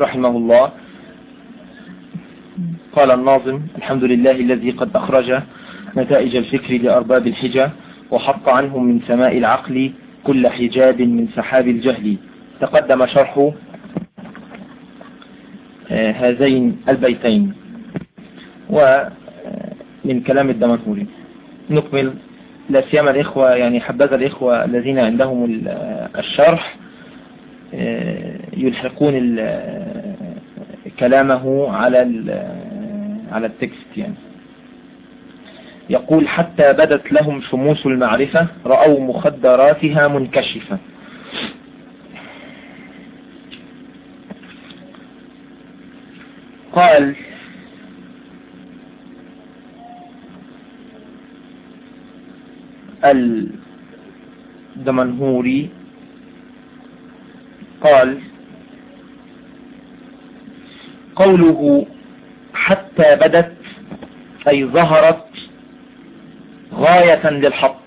رحمه الله قال الناظم الحمد لله الذي قد أخرج نتائج الفكر لأرباب الحجة وحط عنهم من سماء العقل كل حجاب من سحاب الجهل. تقدم شرح آه، هذين البيتين. ومن كلام الدمنهوري. نكمل. لا سيما الإخوة يعني حبذا الإخوة الذين عندهم الشرح آه، يلحقون كلامه على على التكست يعني. يقول حتى بدت لهم شموس المعرفة رأوا مخدراتها منكشفة. قال الدمنهوري قال قوله حتى بدت أي ظهرت غاية للحق.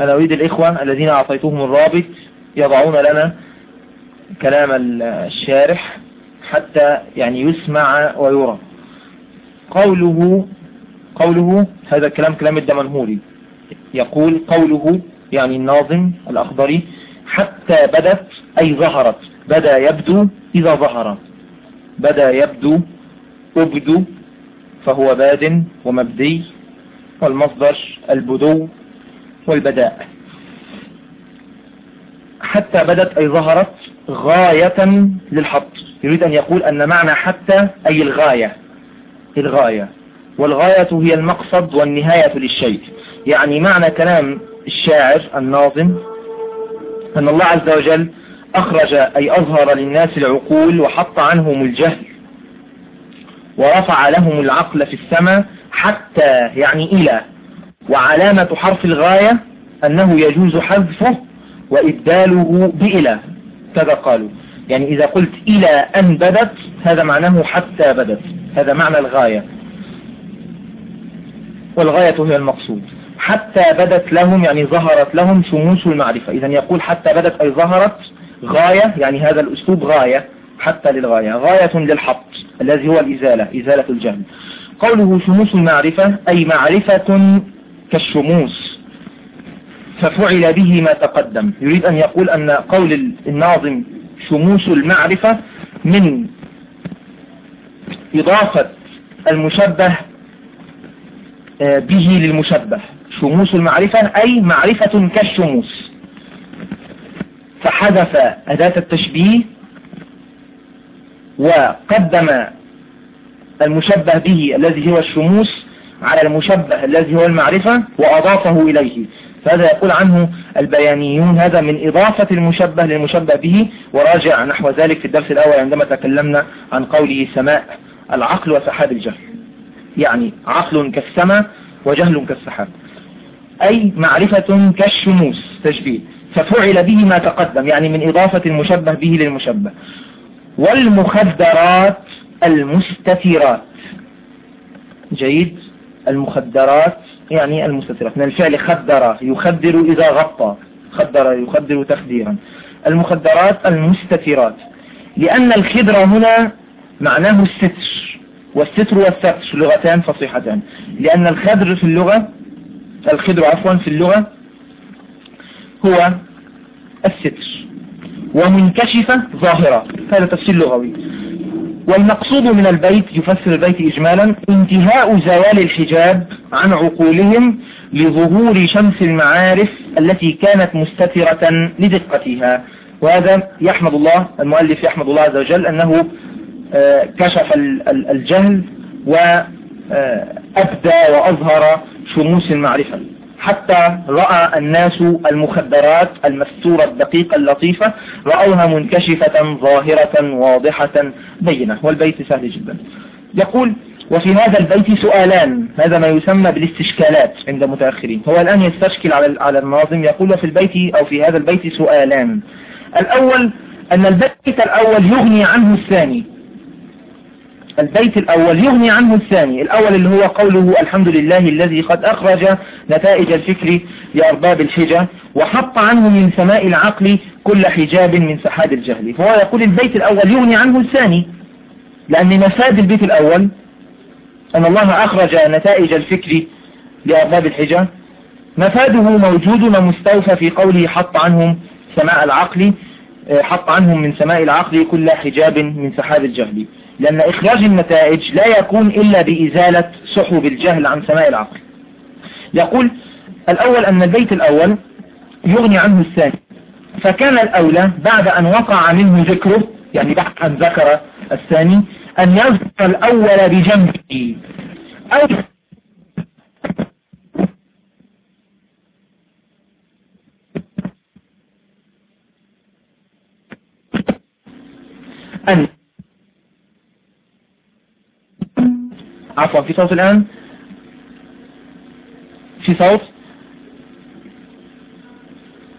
أنا أريد الإخوة الذين أعطيتهم الرابط يضعون لنا كلام الشارح حتى يعني يسمع ويرى. قوله قوله هذا الكلام كلام الدمنهوري. يقول قوله يعني الناظم الأخضري حتى بدت أي ظهرت. بدا يبدو إذا ظهر. بدا يبدو أبدو فهو باد ومبدي والمصدر البدو والبداء. حتى بدت أي ظهرت غاية للحط. يريد أن يقول أن معنى حتى أي الغاية الغاية. والغاية هي المقصد والنهاية للشيء. يعني معنى كلام الشاعر الناظم أن الله عز وجل أخرج أي أظهر للناس العقول وحط عنهم الجهل ورفع لهم العقل في السماء حتى يعني إلى وعلامة حرف الغاية أنه يجوز حذفه وإبداله بإلى كذا قالوا. يعني إذا قلت إلى أن بدت هذا معناه حتى بدت هذا معنى الغاية. والغاية هي المقصود. حتى بدت لهم يعني ظهرت لهم شموس المعرفة. إذا يقول حتى بدت أي ظهرت غاية يعني هذا الأسلوب غاية حتى للغاية. غاية للحط الذي هو الإزالة إزالة الجهل. قوله شموس المعرفة أي معرفة كالشموس. ففعل به ما تقدم. يريد أن يقول أن قول الناظم شموس المعرفة من إضافة المشبه آه، به للمشبه. شموس المعرفة أي معرفة كالشموس. فحذف أداة التشبيه وقدم المشبه به الذي هو الشموس على المشبه الذي هو المعرفة وأضافه إليه. فهذا يقول عنه البيانيون. هذا من إضافة المشبه للمشبه به. وراجع نحو ذلك في الدرس الأول عندما تكلمنا عن قوله سماء العقل وسحاب الجهل. يعني عقل كالسماء وجهل كالسحاب. أي معرفة كالشموس. تشبيه. ففعل به ما تقدم يعني من إضافة المشبه به للمشبه. والمخدرات المستترات. جيد. المخدرات يعني المستترات. من الفعل خدر يخدر إذا غطى. خدر يخدر تخديرا. المخدرات المستترات. لأن الخدر هنا معناه الستر. والستر والستر لغتان فصيحتان. لأن الخدر في اللغة الخدر عفوا في اللغة هو الستر. ومنكشفة ظاهرة. هذا تفسير لغوي. والمقصود من البيت يفسر البيت إجمالا انتهاء زوال الحجاب عن عقولهم لظهور شمس المعارف التي كانت مستترة لدقتها. وهذا يحمد الله المؤلف يحمد الله عز وجل أنه آه، كشف الجهل وأبدى وأظهر شموس المعرفة. حتى رأى الناس المخدرات المستورة الدقيقة اللطيفة رأوها منكشفة ظاهرة واضحة بينة والبيت سهل جدا. يقول وفي هذا البيت سؤالان هذا ما يسمى بالاستشكالات عند متأخرين. هو الآن يستشكل على على الناظم يقول في البيت أو في هذا البيت سؤالان. الأول أن البيت الأول يغني عنه الثاني. البيت الأول يغني عنه الثاني. الأول اللي هو قوله الحمد لله الذي قد أخرج نتائج الفكر لأرباب الحجة وحط عنه من سماء العقل كل حجاب من سحاب الجهل. فهو يقول البيت الأول يغني عنه الثاني لأن مفاد البيت الأول أن الله أخرج نتائج الفكر لأرباب الحجة. مفاده موجود ومستوفى في قوله حط عنهم سماء العقل حط عنهم من سماء العقل كل حجاب من سحاب الجهل. لأن إخراج النتائج لا يكون إلا بإزالة سحب الجهل عن سماء العقل. يقول الأول أن البيت الأول يغني عنه الثاني. فكان الأولى بعد أن وقع منه ذكره يعني بعد أن ذكر الثاني أن يذكر الأول بجنبه. أو أن عفوا في صوت الآن؟ في صوت؟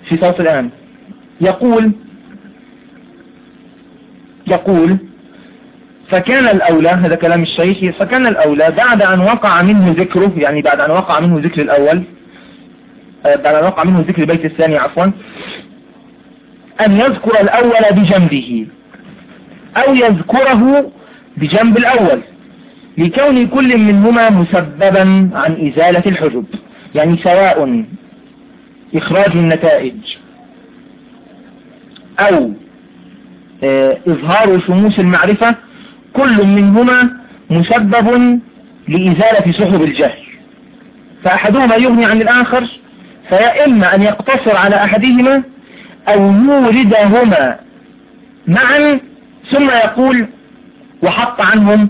في صوت الآن. يقول يقول فكان الأولى هذا كلام الشيخ فكان الأولى بعد أن وقع منه ذكره يعني بعد أن وقع منه ذكر الأول آه، بعد أن وقع منه ذكر البيت الثاني عفوا أن يذكر الأول بجنبه أو يذكره بجنب الأول لكون كل منهما مسببا عن إزالة الحجب يعني سواء إخراج النتائج أو آه، إظهار شموس المعرفة كل منهما مسبب لإزالة سحب الجهل. فأحدهما يغني عن الآخر فيا إما أن يقتصر على أحدهما أو يوردهما معا ثم يقول وحط عنهم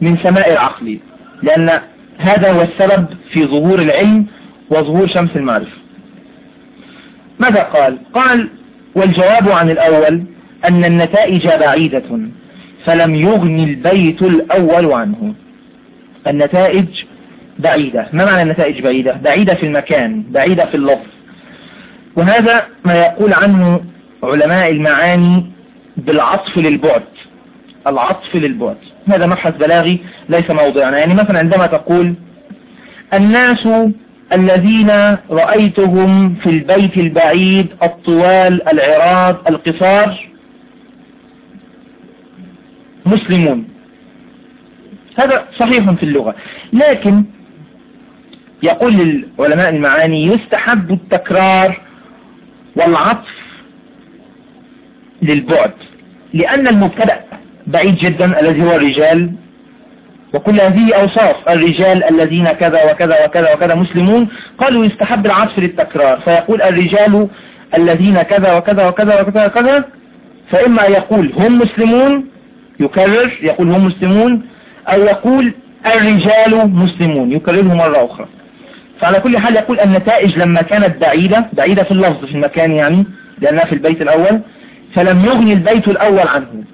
من سماء العقل لأن هذا هو السبب في ظهور العلم وظهور شمس المعرفة. ماذا قال؟ قال والجواب عن الأول أن النتائج بعيدة فلم يغني البيت الأول عنه. النتائج بعيدة. ما معنى النتائج بعيدة؟ بعيدة في المكان بعيدة في اللفظ. وهذا ما يقول عنه علماء المعاني بالعطف للبعد. العطف للبعد. هذا مبحث بلاغي ليس موضوعنا يعني مثلا عندما تقول الناس الذين رأيتهم في البيت البعيد الطوال العراض القصار مسلمون. هذا صحيح في اللغة. لكن يقول للعلماء المعاني يستحب التكرار والعطف للبعد لأن المبتدأ بعيد جدا الذي هو الرجال. وكل هذه أوصاف الرجال الذين كذا وكذا وكذا وكذا مسلمون قالوا يستحب العطف للتكرار. فيقول الرجال الذين كذا وكذا وكذا وكذا وكذا فإما يقول هم مسلمون يكرر يقول هم مسلمون أو يقول الرجال مسلمون يكرره مرة أخرى. فعلى كل حال يقول النتائج لما كانت بعيدة بعيدة في اللفظ في المكان يعني لأنها في البيت الأول فلم يغني البيت الأول عنه.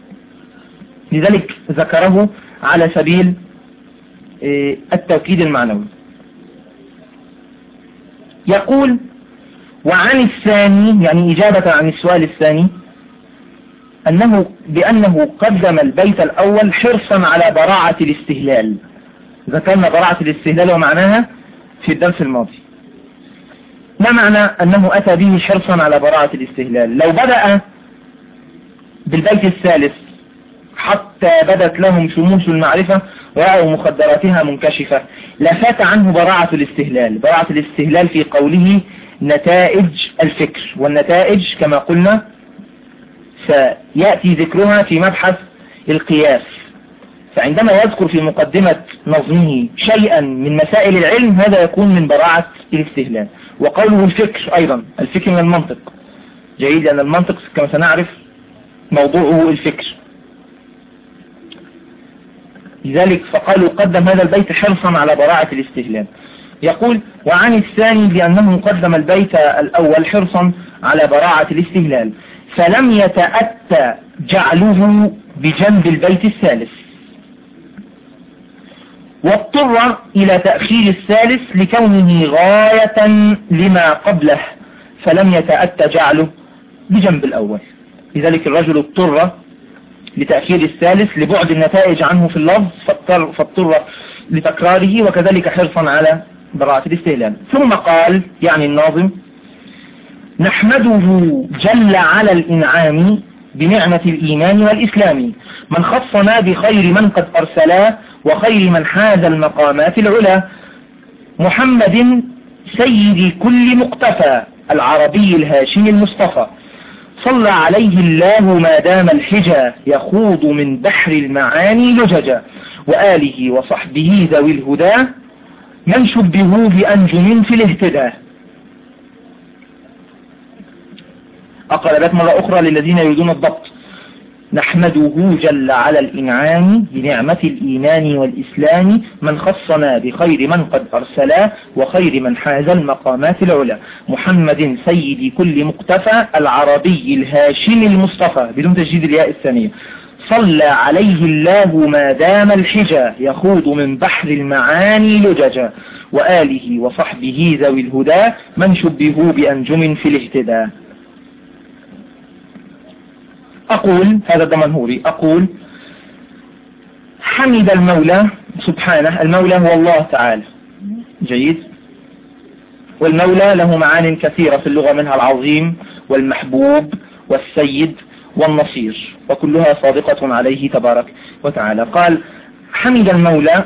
لذلك ذكره على سبيل إيه، التوكيد المعنوي. يقول وعن الثاني يعني إجابة عن السؤال الثاني أنه بأنه قدم البيت الأول حرصا على براعة الاستهلال. ذكرنا براعة الاستهلال ومعناها في الدرس الماضي. ما معنى أنه أتى به حرصا على براعة الاستهلال؟ لو بدأ بالبيت الثالث حتى بدت لهم شموس المعرفة ورأوا مخدراتها منكشفة. لفات عنه براعة الاستهلال. براعة الاستهلال في قوله نتائج الفكر. والنتائج كما قلنا سيأتي ذكرها في مبحث القياس. فعندما يذكر في مقدمة نظمه شيئا من مسائل العلم هذا يكون من براعة الاستهلال. وقوله الفكر أيضا. الفكر من المنطق. جيد لأن المنطق كما سنعرف موضوعه الفكر. لذلك فقالوا قدم هذا البيت حرصا على براعة الاستهلال يقول وعن الثاني بأنه قدم البيت الأول حرصا على براعة الاستهلال فلم يتأتى جعله بجنب البيت الثالث. واضطر إلى تأخير الثالث لكونه غاية لما قبله فلم يتأتى جعله بجنب الأول. لذلك الرجل اضطر لتأخير الثالث لبعد النتائج عنه في اللفظ فاضطر, فاضطر لتكراره وكذلك حرصا على براءة الاستهلال ثم قال يعني الناظم نحمده جل على الإنعام بنعمة الإيمان والإسلام. من خصنا بخير من قد أرسلا وخير من حاز المقامات العلا. محمد سيد كل مقتفى العربي الهاشمي المصطفى. صلى عليه الله ما دام الحجى يخوض من بحر المعاني لججا وآله وصحبه ذوي الهدى من شبهوا بأنجم في الاهتداء لك مرة أخرى للذين يريدون الضبط. نحمده جل على الإنعام بنعمة الإيمان والإسلام من خصنا بخير من قد أرسلا وخير من حاز المقامات العلى محمد سيد كل مقتفى العربي الهاشم المصطفى. بدون تجديد الياء الثانية. صلى عليه الله ما دام الحجى يخوض من بحر المعاني لججا. وآله وصحبه ذوي الهدى. من شبهوا بأنجم في الاهتداء أقول هذا الدمنهوري أقول حمد المولى سبحانه. المولى هو الله تعالى. جيد. والمولى له معان كثيرة في اللغة منها العظيم والمحبوب والسيد والنصير وكلها صادقة عليه تبارك وتعالى. قال حمد المولى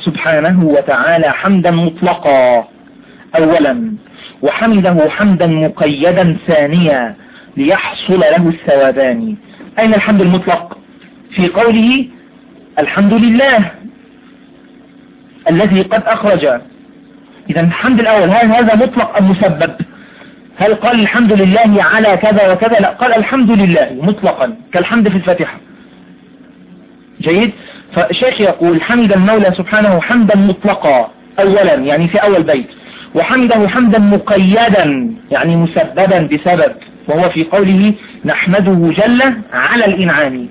سبحانه وتعالى حمدا مطلقا أولا وحمده حمدا مقيدا ثانيا. ليحصل له الثوابان. أين الحمد المطلق؟ في قوله الحمد لله الذي قد أخرج. إذا الحمد الأول هل هذا مطلق أم مسبب؟ هل قال الحمد لله على كذا وكذا؟ لا قال الحمد لله مطلقا كالحمد في الفاتحة. جيد؟ فالشيخ يقول حمد المولى سبحانه حمدا مطلقا أولا يعني في أول بيت. وحمده حمدا مقيدا يعني مسببا بسبب. وهو في قوله نحمده جل على الإنعام.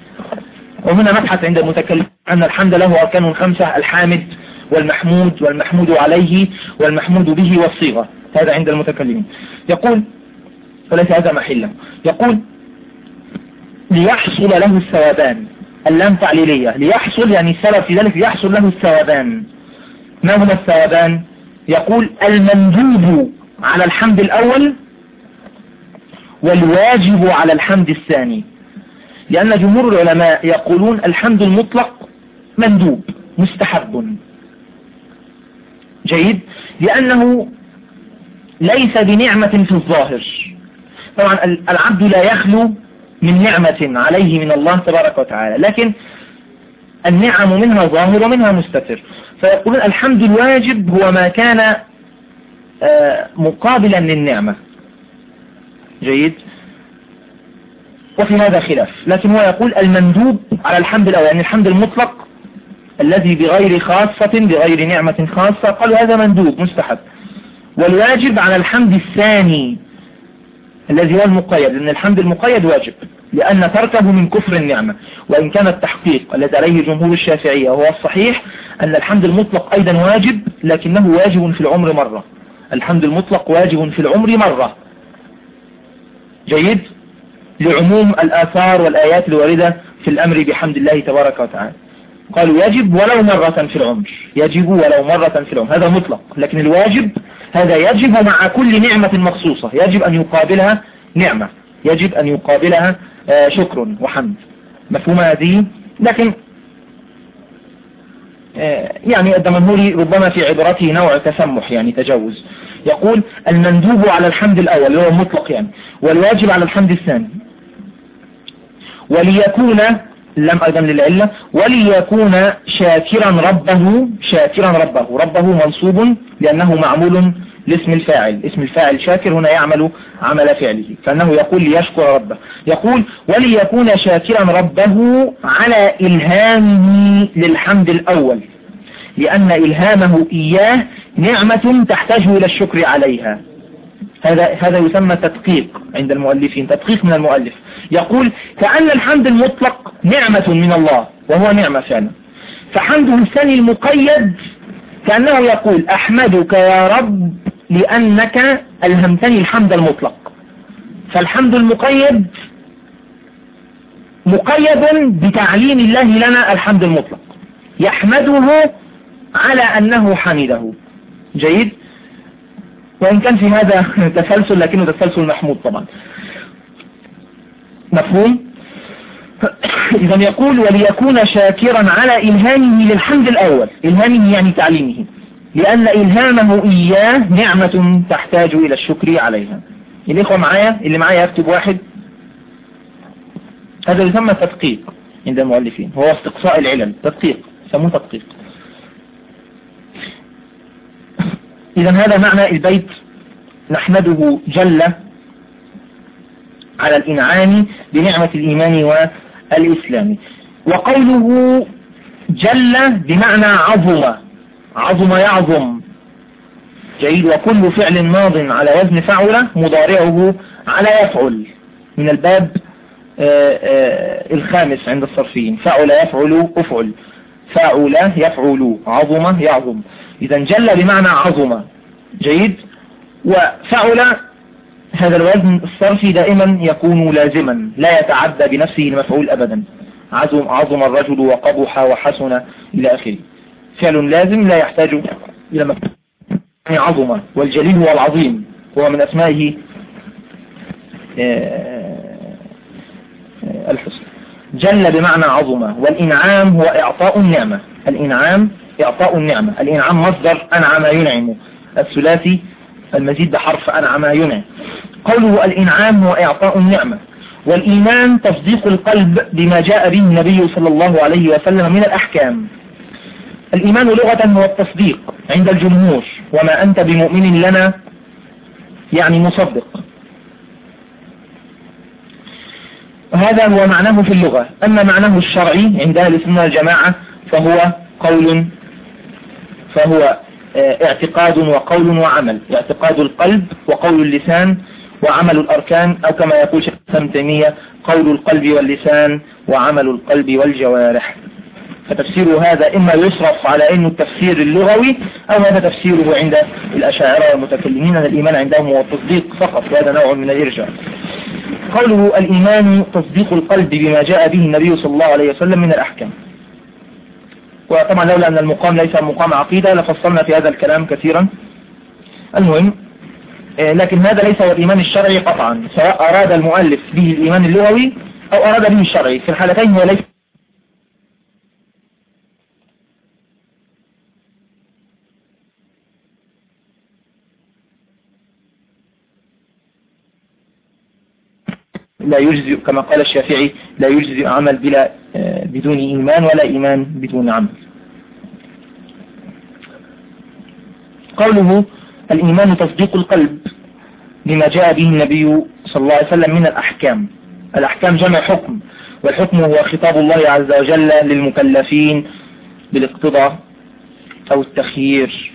وهنا نبحث عند المتكلم أن الحمد له أركان خمسة الحامد والمحمود والمحمود عليه والمحمود به والصيغة. هذا عند المتكلمين. يقول وليس هذا محله يقول ليحصل له الثوابان. اللام تعليلية. ليحصل يعني السبب في ذلك ليحصل له الثوابان. ما هما الثوابان؟ يقول المندوب على الحمد الأول والواجب على الحمد الثاني. لأن جمهور العلماء يقولون الحمد المطلق مندوب مستحب. جيد؟ لأنه ليس بنعمة في الظاهر. طبعا العبد لا يخلو من نعمة عليه من الله تبارك وتعالى لكن النعم منها ظاهر ومنها مستتر. فيقولون الحمد الواجب هو ما كان آه، مقابلا للنعمة. جيد؟ وفي هذا خلاف لكن هو يقول المندوب على الحمد الأول يعني الحمد المطلق الذي بغير خاصة بغير نعمة خاصة قالوا هذا مندوب مستحب. والواجب على الحمد الثاني الذي هو المقيد لأن الحمد المقيد واجب لأن تركه من كفر النعمة. وإن كان التحقيق الذي عليه جمهور الشافعية هو الصحيح أن الحمد المطلق أيضا واجب لكنه واجب في العمر مرة. الحمد المطلق واجب في العمر مرة. جيد لعموم الآثار والآيات الواردة في الأمر بحمد الله تبارك وتعالى. قالوا يجب ولو مرة في العمر. يجب ولو مرة في العمر. هذا مطلق. لكن الواجب هذا يجب مع كل نعمة مخصوصة. يجب أن يقابلها نعمة. يجب أن يقابلها آه، شكر وحمد. مفهوم هذه؟ لكن يعني الدمنهوري ربما في عبارته نوع تسمح يعني تجوز يقول المندوب على الحمد الأول هو مطلق يعني والواجب على الحمد الثاني. وليكون لم أيضا للعلة وليكون شاكرا ربه شاكرا ربه. ربه منصوب لأنه معمول لاسم الفاعل اسم الفاعل شاكر هنا يعمل عمل فعله فأنه يقول ليشكر ربه. يقول وليكون شاكرا ربه على إلهامه للحمد الأول لأن إلهامه إياه نعمة تحتاج إلى الشكر عليها. هذا هذا يسمى تدقيق عند المؤلفين تدقيق من المؤلف. يقول كأن الحمد المطلق نعمة من الله وهو نعمة فعلا. فحمده الثاني المقيد كأنه يقول أحمدك يا رب لأنك ألهمتني الحمد المطلق. فالحمد المقيد مقيد بتعليم الله لنا الحمد المطلق. يحمده على أنه حمده. جيد؟ وإن كان في هذا تسلسل لكنه تسلسل محمود طبعا. مفهوم؟ إذا يقول وليكون شاكرا على إلهامه للحمد الأول. إلهامه يعني تعليمه. لأن إلهامه إياه نعمة تحتاج إلى الشكر عليها. الإخوة معايا؟ اللي معايا يكتب واحد. هذا يسمى تدقيق عند المؤلفين. هو استقصاء العلل. تدقيق. يسموه تدقيق. إذا هذا معنى البيت نحمده جل على الإنعام بنعمة الإيمان والإسلام. وقوله جل بمعنى عظم. عظم يعظم. جيد. وكل فعل ماض على وزن فعل مضارعه على يفعل. من الباب آه، آه، الخامس عند الصرفيين. فعل يفعل أفعل. فعل يفعل عظم يعظم. إذا جل بمعنى عظم. جيد. وفعل هذا الوزن الصرفي دائما يكون لازما. لا يتعدى بنفسه المفعول أبدا. عظم, عظم الرجل وقبح وحسن إلى آخره. فعل لازم لا يحتاج إلى مفعول يعني عظم والجليل هو العظيم. هو من أسمائه آه، آه، الحسن جل بمعنى عظمة. والإنعام هو إعطاء النعمة. الإنعام إعطاء النعمة. الإنعام مصدر أنعم ينعم. الثلاثي المزيد بحرف أنعم ينعم. قوله الإنعام هو إعطاء النعمة. والإيمان تصديق القلب بما جاء به النبي صلى الله عليه وسلم من الأحكام. الإيمان لغة هو التصديق عند الجمهور وما أنت بمؤمن لنا يعني مصدق. وهذا هو معناه في اللغة. أما معناه الشرعي عند أهل السنة والجماعة فهو قول فهو آه، اعتقاد وقول وعمل. اعتقاد القلب وقول اللسان وعمل الأركان أو كما يقول شيخ تيمية قول القلب واللسان وعمل القلب والجوارح. فتفسير هذا إما يصرف على أنه التفسير اللغوي أو هذا تفسيره عند الأشاعرة والمتكلمين أن الإيمان عندهم هو التصديق فقط وهذا نوع من الإرجاء. قوله الإيمان تصديق القلب بما جاء به النبي صلى الله عليه وسلم من الأحكام. وطبعا لولا أن المقام ليس مقام عقيدة لفصلنا في هذا الكلام كثيرا. المهم آه، لكن هذا ليس هو الإيمان الشرعي قطعا سواء أراد المؤلف به الإيمان اللغوي أو أراد به الشرعي. في الحالتين هو ليس لا يجزئ كما قال الشافعي لا يجزئ عمل بلا آه، بدون إيمان ولا إيمان بدون عمل. قوله الإيمان تصديق القلب بما جاء به النبي صلى الله عليه وسلم من الأحكام. الأحكام جمع حكم والحكم هو خطاب الله عز وجل للمكلفين بالاقتضاء أو التخيير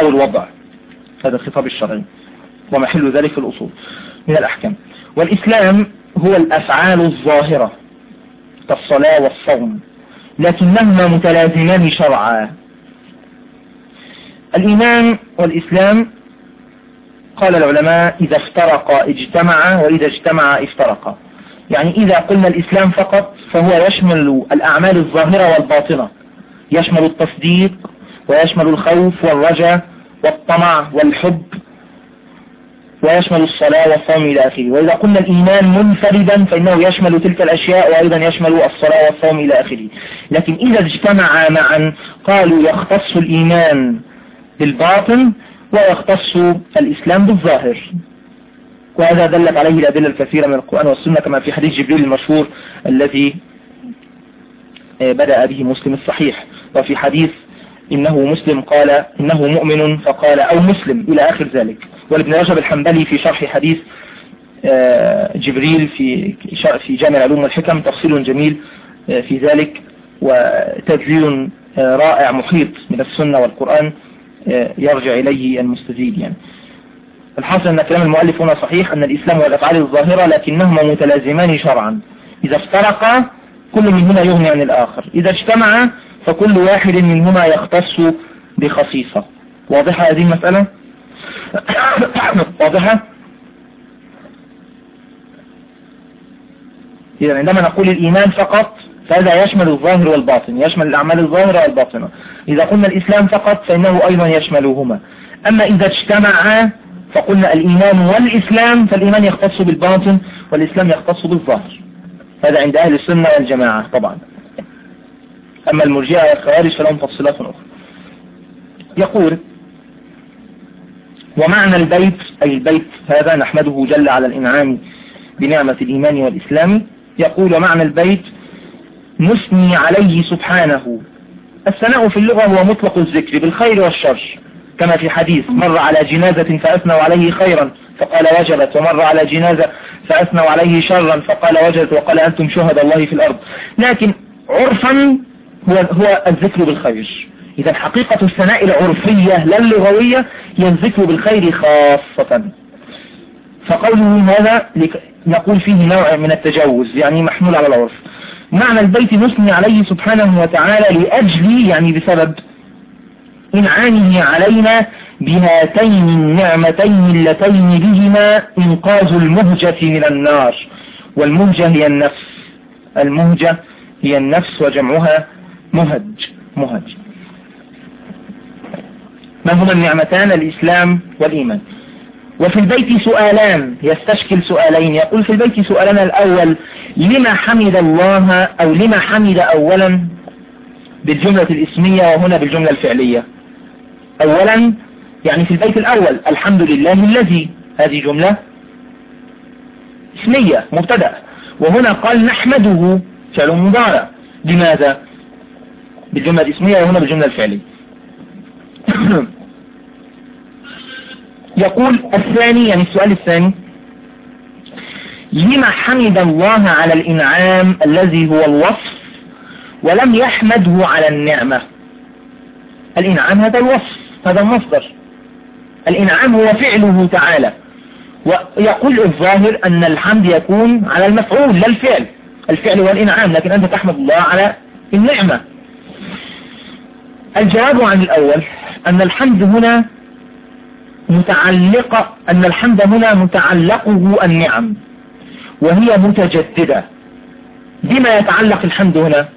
أو الوضع. هذا الخطاب الشرعي ومحل ذلك في الأصول من الأحكام. والإسلام هو الأفعال الظاهرة كالصلاة والصوم لكنهما متلازمان شرعا. الإيمان والإسلام قال العلماء إذا افترقا اجتمعا وإذا اجتمعا افترقا. يعني إذا قلنا الإسلام فقط فهو يشمل الأعمال الظاهرة والباطنة. يشمل التصديق ويشمل الخوف والرجاء والطمع والحب. ويشمل الصلاة والصوم إلى آخره. وإذا قلنا الإيمان منفردا فإنه يشمل تلك الأشياء وأيضا يشمل الصلاة والصوم إلى آخره. لكن إذا اجتمعا معا قالوا يختص الإيمان بالباطن ويختص الإسلام بالظاهر. وهذا دلت عليه الأدلة الكثيرة من القرآن والسنة كما في حديث جبريل المشهور الذي آه، بدأ به مسلم الصحيح. وفي حديث إنه مسلم قال إنه مؤمن فقال أو مسلم إلى آخر ذلك. والابن رجب الحنبلي في شرح حديث آه، جبريل في في جامع العلوم والحكم تفصيل جميل آه، في ذلك وتدليل رائع محيط من السنة والقرآن يرجع إليه المستزيد يعني. الحاصل أن كلام المؤلف هنا صحيح أن الإسلام والأفعال الظاهرة لكنهما متلازمان شرعا. إذا افترقا كل منهما يغني عن الآخر. إذا اجتمع فكل واحد منهما يختص بخصيصة. واضحة هذه المسألة؟ واضحة؟ إذا عندما نقول الإيمان فقط فهذا يشمل الظاهر والباطن يشمل الأعمال الظاهرة والباطنة. إذا قلنا الإسلام فقط فإنه أيضا يشملهما. أما إذا اجتمعا فقلنا الإيمان والإسلام فالإيمان يختص بالباطن والإسلام يختص بالظاهر. هذا عند أهل السنة والجماعة طبعا. أما المرجئة والخوارج فلهم تفصيلات أخرى. يقول ومعنى البيت أي البيت هذا نحمده جل على الإنعام بنعمة الإيمان والإسلام يقول ومعنى البيت نثني عليه سبحانه. الثناء في اللغة هو مطلق الذكر بالخير والشر كما في حديث مر على جنازة فأثنوا عليه خيرا فقال وجبت ومر على جنازة فأثنوا عليه شرا فقال وجبت وقال أنتم شهد الله في الأرض. لكن عرفا هو, هو الذكر بالخير. إذا حقيقة الثناء العرفية لا اللغوية هي الذكر بالخير خاصة. فقوله هذا نقول فيه نوع من التجاوز يعني محمول على العرف. معنى البيت نثني عليه سبحانه وتعالى لأجل يعني بسبب إنعامه علينا بهاتين النعمتين اللتين بهما إنقاذ المهجة من النار. والمهجة هي النفس. المهجة هي النفس وجمعها مهج مهج. ما هما النعمتان؟ الإسلام والإيمان. وفي البيت سؤالان يستشكل سؤالين. يقول في البيت سؤالنا الأول لما حمد الله أو لما حمد أولا؟ بالجملة الإسمية وهنا بالجملة الفعلية. أولا يعني في البيت الأول الحمد لله الذي هذه جملة إسمية مبتدأ. وهنا قال نحمده فعل مضارع. لماذا؟ بالجملة الإسمية وهنا بالجملة الفعلية. يقول الثاني يعني السؤال الثاني لما حمد الله على الإنعام الذي هو الوصف ولم يحمده على النعمة؟ الإنعام هذا الوصف هذا المصدر. الإنعام هو فعله تعالى. ويقول الظاهر أن الحمد يكون على المفعول لا الفعل. الفعل هو الإنعام لكن أنت تحمد الله على النعمة. الجواب عن الأول أن الحمد هنا متعلقة أن الحمد هنا متعلقه النعم وهي متجددة. بما يتعلق الحمد هنا؟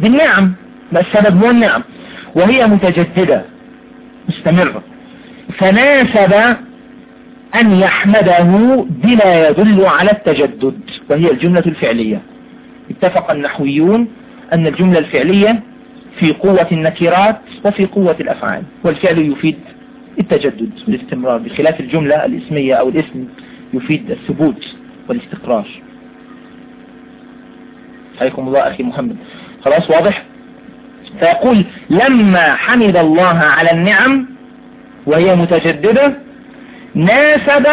بالنعم السبب هو النعم وهي متجددة. مستمرة فناسب أن يحمده بما يدل على التجدد وهي الجملة الفعلية. اتفق النحويون أن الجملة الفعلية في قوة النكرات وفي قوة الأفعال والفعل يفيد التجدد والاستمرار بخلاف الجملة الاسمية أو الاسم يفيد الثبوت والاستقرار. حياكم الله أخي محمد. خلاص واضح؟ فيقول لما حمد الله على النعم وهي متجددة ناسب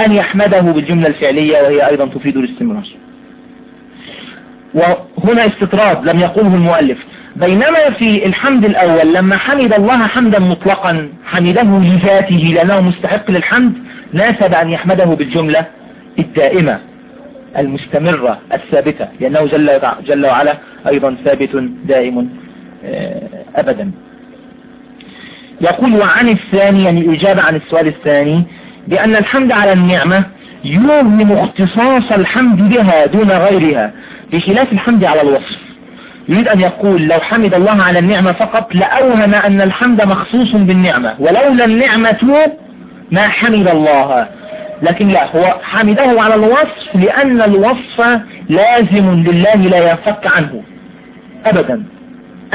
أن يحمده بالجملة الفعلية وهي أيضا تفيد الاستمرار. وهنا استطراد لم يقوله المؤلف. بينما في الحمد الأول لما حمد الله حمدا مطلقا حمده لذاته لأنه مستحق للحمد ناسب أن يحمده بالجملة الدائمة المستمرة الثابتة لأنه جل, جل وعلا أيضا ثابت دائم آه، أبدا. يقول وعن الثاني يعني الإجابة عن السؤال الثاني بأن الحمد على النعمة يوهم اختصاص الحمد بها دون غيرها بخلاف الحمد على الوصف. يريد أن يقول لو حمد الله على النعمة فقط لأوهم أن الحمد مخصوص بالنعمة. ولولا النعمة ما حمد الله. لكن لا هو حمده على الوصف لأن الوصف لازم لله لا ينفك عنه. أبدا.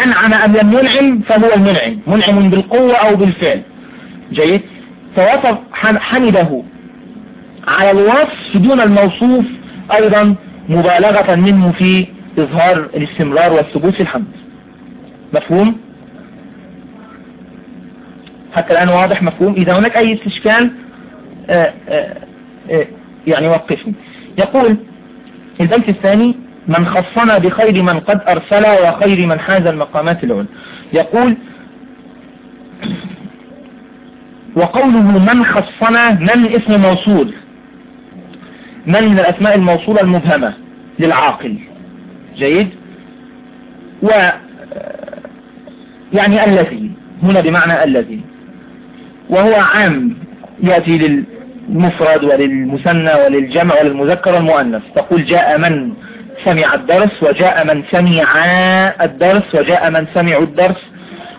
أنعم أم لم ينعم فهو المنعم. منعم بالقوة أو بالفعل. جيد. فوصف حمده على الوصف دون الموصوف أيضا مبالغة منه في إظهار الاستمرار والثبوت في الحمد. مفهوم؟ حتى الآن واضح مفهوم؟ إذا هناك أي استشكال آه، آه، آه، يعني وقفني. يقول البيت الثاني من خصنا بخير من قد أرسل وخير من حاز المقامات العلى يقول وقوله من خصنا من اسم موصول؟ من من الأسماء الموصولة المبهمة للعاقل؟ جيد. و يعني الذي هنا بمعنى الذي وهو عام يأتي للمفرد وللمثنى وللجمع وللمذكر والمؤنث. تقول جاء من سمع الدرس وجاء من سمع الدرس وجاء من سمعوا الدرس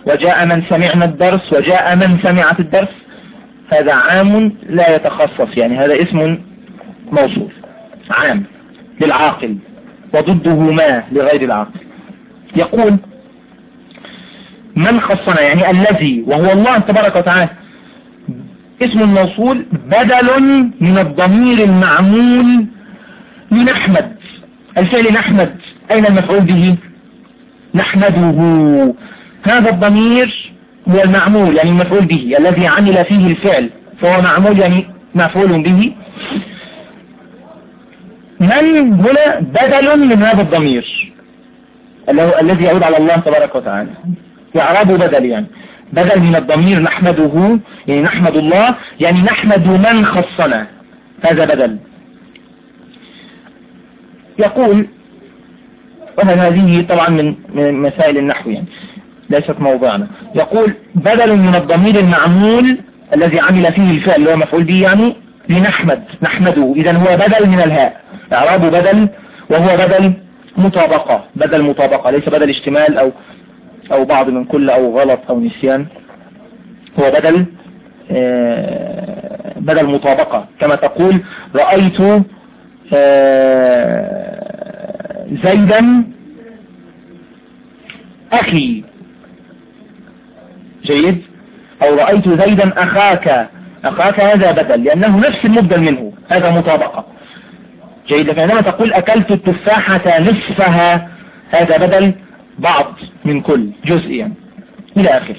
وجاء من سمعنا الدرس وجاء من سمعت الدرس. هذا عام لا يتخصص يعني هذا اسم موصول عام للعاقل. وضده ما لغير العاقل يقول من خصنا يعني الذي وهو الله تبارك وتعالى اسم الموصول بدل من الضمير المعمول لنحمد الفعل نحمد أين المفعول به؟ نحمده. هذا الضمير هو المعمول يعني المفعول به الذي عمل فيه الفعل فهو معمول يعني مفعول به. من هنا بدل من هذا الضمير. الذي يعود على الله تبارك وتعالى. إعرابه بدل يعني. بدل من الضمير نحمده يعني نحمد الله يعني نحمد من خصنا. هذا بدل. يقول وهذه طبعا من مسائل النحو يعني. ليست موضعنا يقول بدل من الضمير المعمول الذي عمل فيه الفعل اللي هو مفعول به يعني لنحمد نحمده. إذا هو بدل من الهاء. إعرابه بدل وهو بدل مطابقة. بدل مطابقة ليس بدل اشتمال أو أو بعض من كل أو غلط أو نسيان. هو بدل آه، بدل مطابقة. كما تقول رأيت آه، زيدا أخي. جيد؟ أو رأيت زيدا أخاك. أخاك هذا بدل لأنه نفس المبدل منه. هذا مطابقة. جيد فعندما تقول أكلت التفاحة نصفها هذا بدل بعض من كل يعني إلى آخر.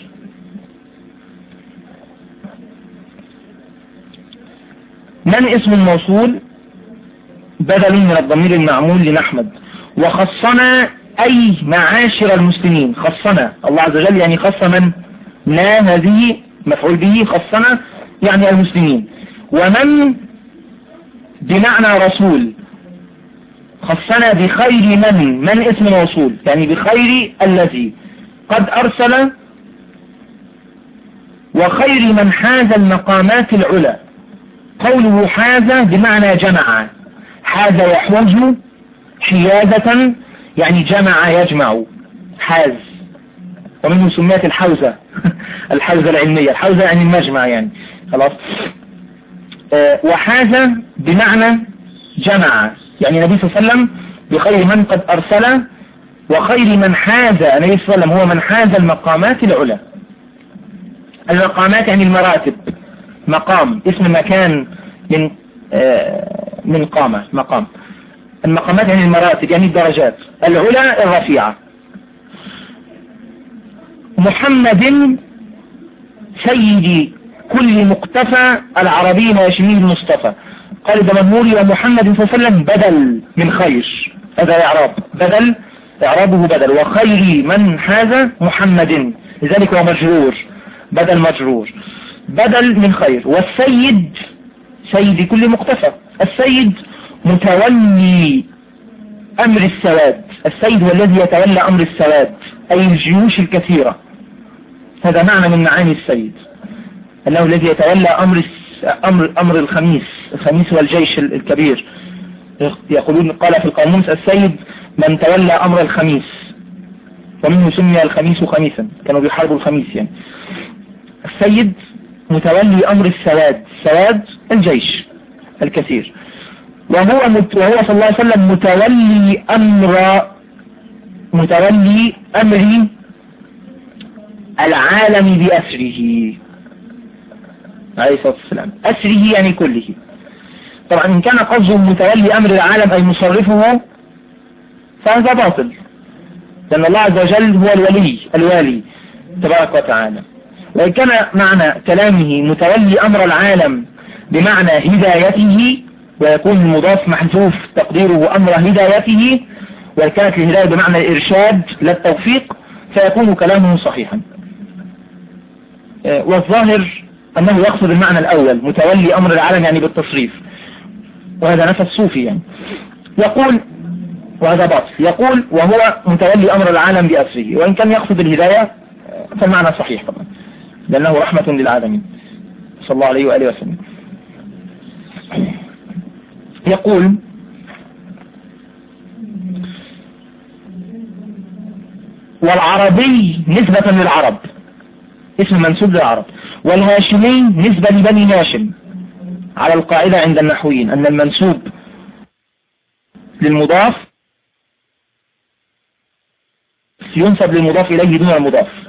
من اسم الموصول؟ بدل من الضمير المعمول لنحمد. وخصنا أي معاشر المسلمين. خصنا. الله عز وجل يعني خص من لا هذه مفعول به خصنا. يعني المسلمين. ومن بمعنى رسول خصنا بخير من؟ من اسم موصول يعني بخير الذي قد أرسل وخير من حاز المقامات العلى. قوله حاز بمعنى جمع. حاز يحوز حيازة يعني جمع يجمع. حاز. ومنه سميت الحوزة. الحوزة العلمية. الحوزة يعني المجمع يعني. خلاص. آه، وحاز بمعنى جمع. يعني النبي صلى الله عليه وسلم بخير من قد أرسل وخير من حاز. النبي صلى الله عليه وسلم هو من حاز المقامات العلى. المقامات يعني المراتب. مقام اسم مكان من آه، من قامة مقام. المقامات يعني المراتب يعني الدرجات. العلى الرفيعة. محمد سيد كل مقتفى العربي ما يشميه المصطفى قال دمنهوري ومحمد صلى الله عليه وسلم بدل من خير هذا إعراب. بدل إعرابه بدل. وخير من حاز محمد. لذلك هو مجرور. بدل مجرور. بدل من خير. والسيد سيد كل مقتفى. السيد متولي أمر السواد. السيد هو الذي يتولى أمر السواد أي الجيوش الكثيرة. هذا معنى من معاني السيد. أنه الذي يتولى أمر أمر أمر الخميس الخميس هو الجيش الكبير. يقولون قال في القاموس السيد من تولى أمر الخميس. ومنه سمي الخميس خميسا كانوا بيحاربوا الخميس يعني. السيد متولي أمر السواد السواد الجيش الكثير. وهو وهو صلى الله عليه وسلم متولي أمر متولي أمر العالم بأسره. عليه الصلاة والسلام. أسره يعني كله. طبعا إن كان قصده متولي أمر العالم أي مصرفه فهذا باطل. لأن الله عز وجل هو الولي الوالي تبارك وتعالى. وإن كان معنى كلامه متولي أمر العالم بمعنى هدايته ويكون المضاف محذوف تقديره أمر هدايته وإن كانت الهداية بمعنى الإرشاد لا التوفيق فيكون كلامه صحيحا. آه، والظاهر أنه يقصد المعنى الأول متولي أمر العالم يعني بالتصريف. وهذا نفس صوفي يعني. يقول وهذا باطل. يقول وهو متولي أمر العالم بأسره. وإن كان يقصد الهداية فالمعنى صحيح طبعا. لأنه رحمة للعالمين. صلى الله عليه وآله وسلم. يقول والعربي نسبة للعرب. اسم منسوب للعرب. والهاشمي نسبة لبني هاشم. على القاعدة عند النحويين أن المنسوب للمضاف ينسب للمضاف إليه دون المضاف.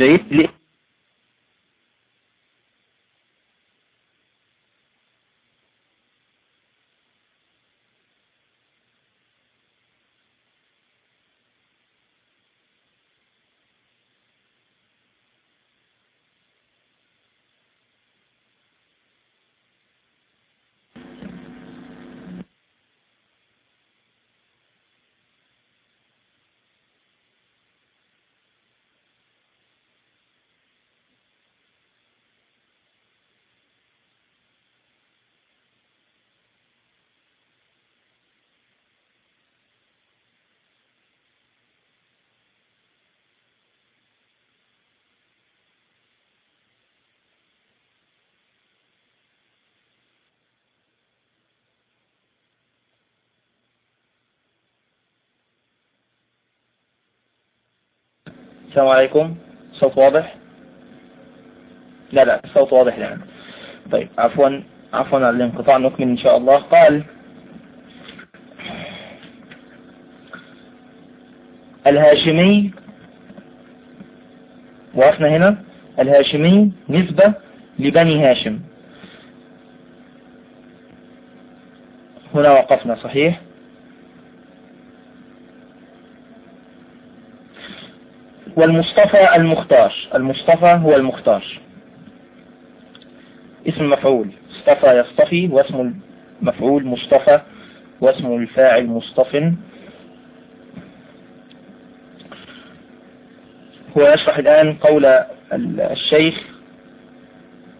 جيد السلام عليكم. صوت واضح؟ لا لا الصوت واضح الآن. طيب عفوا عفوا على الانقطاع نكمل إن شاء الله. قال الهاشمي وقفنا هنا. الهاشمي نسبة لبني هاشم. هنا وقفنا صحيح؟ والمصطفى المختار. المصطفى هو المختار. اسم مفعول. اصطفى يصطفي واسم المفعول مصطفى واسم الفاعل مصطف هو يشرح الآن قول الشيخ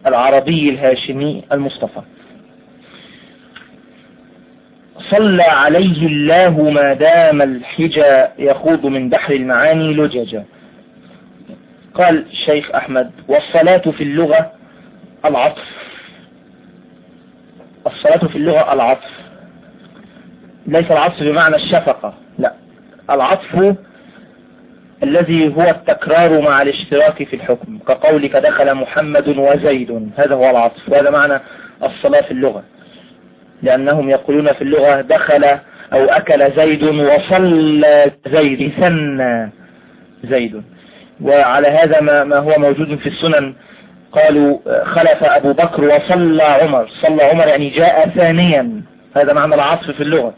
العربي الهاشمي المصطفى. صلى عليه الله ما دام الحجى يخوض من بحر المعاني لججا. قال الشيخ أحمد والصلاة في اللغة العطف. الصلاة في اللغة العطف. ليس العطف بمعنى الشفقة لا. العطف الذي هو التكرار مع الاشتراك في الحكم كقولك دخل محمد وزيد هذا هو العطف وهذا معنى الصلاة في اللغة. لأنهم يقولون في اللغة دخل أو أكل زيد وصلى زيد ثنى زيد. وعلى هذا ما, ما هو موجود في السنن قالوا خلف أبو بكر وصلى عمر. صلى عمر يعني جاء ثانيا. هذا معنى العطف في اللغة.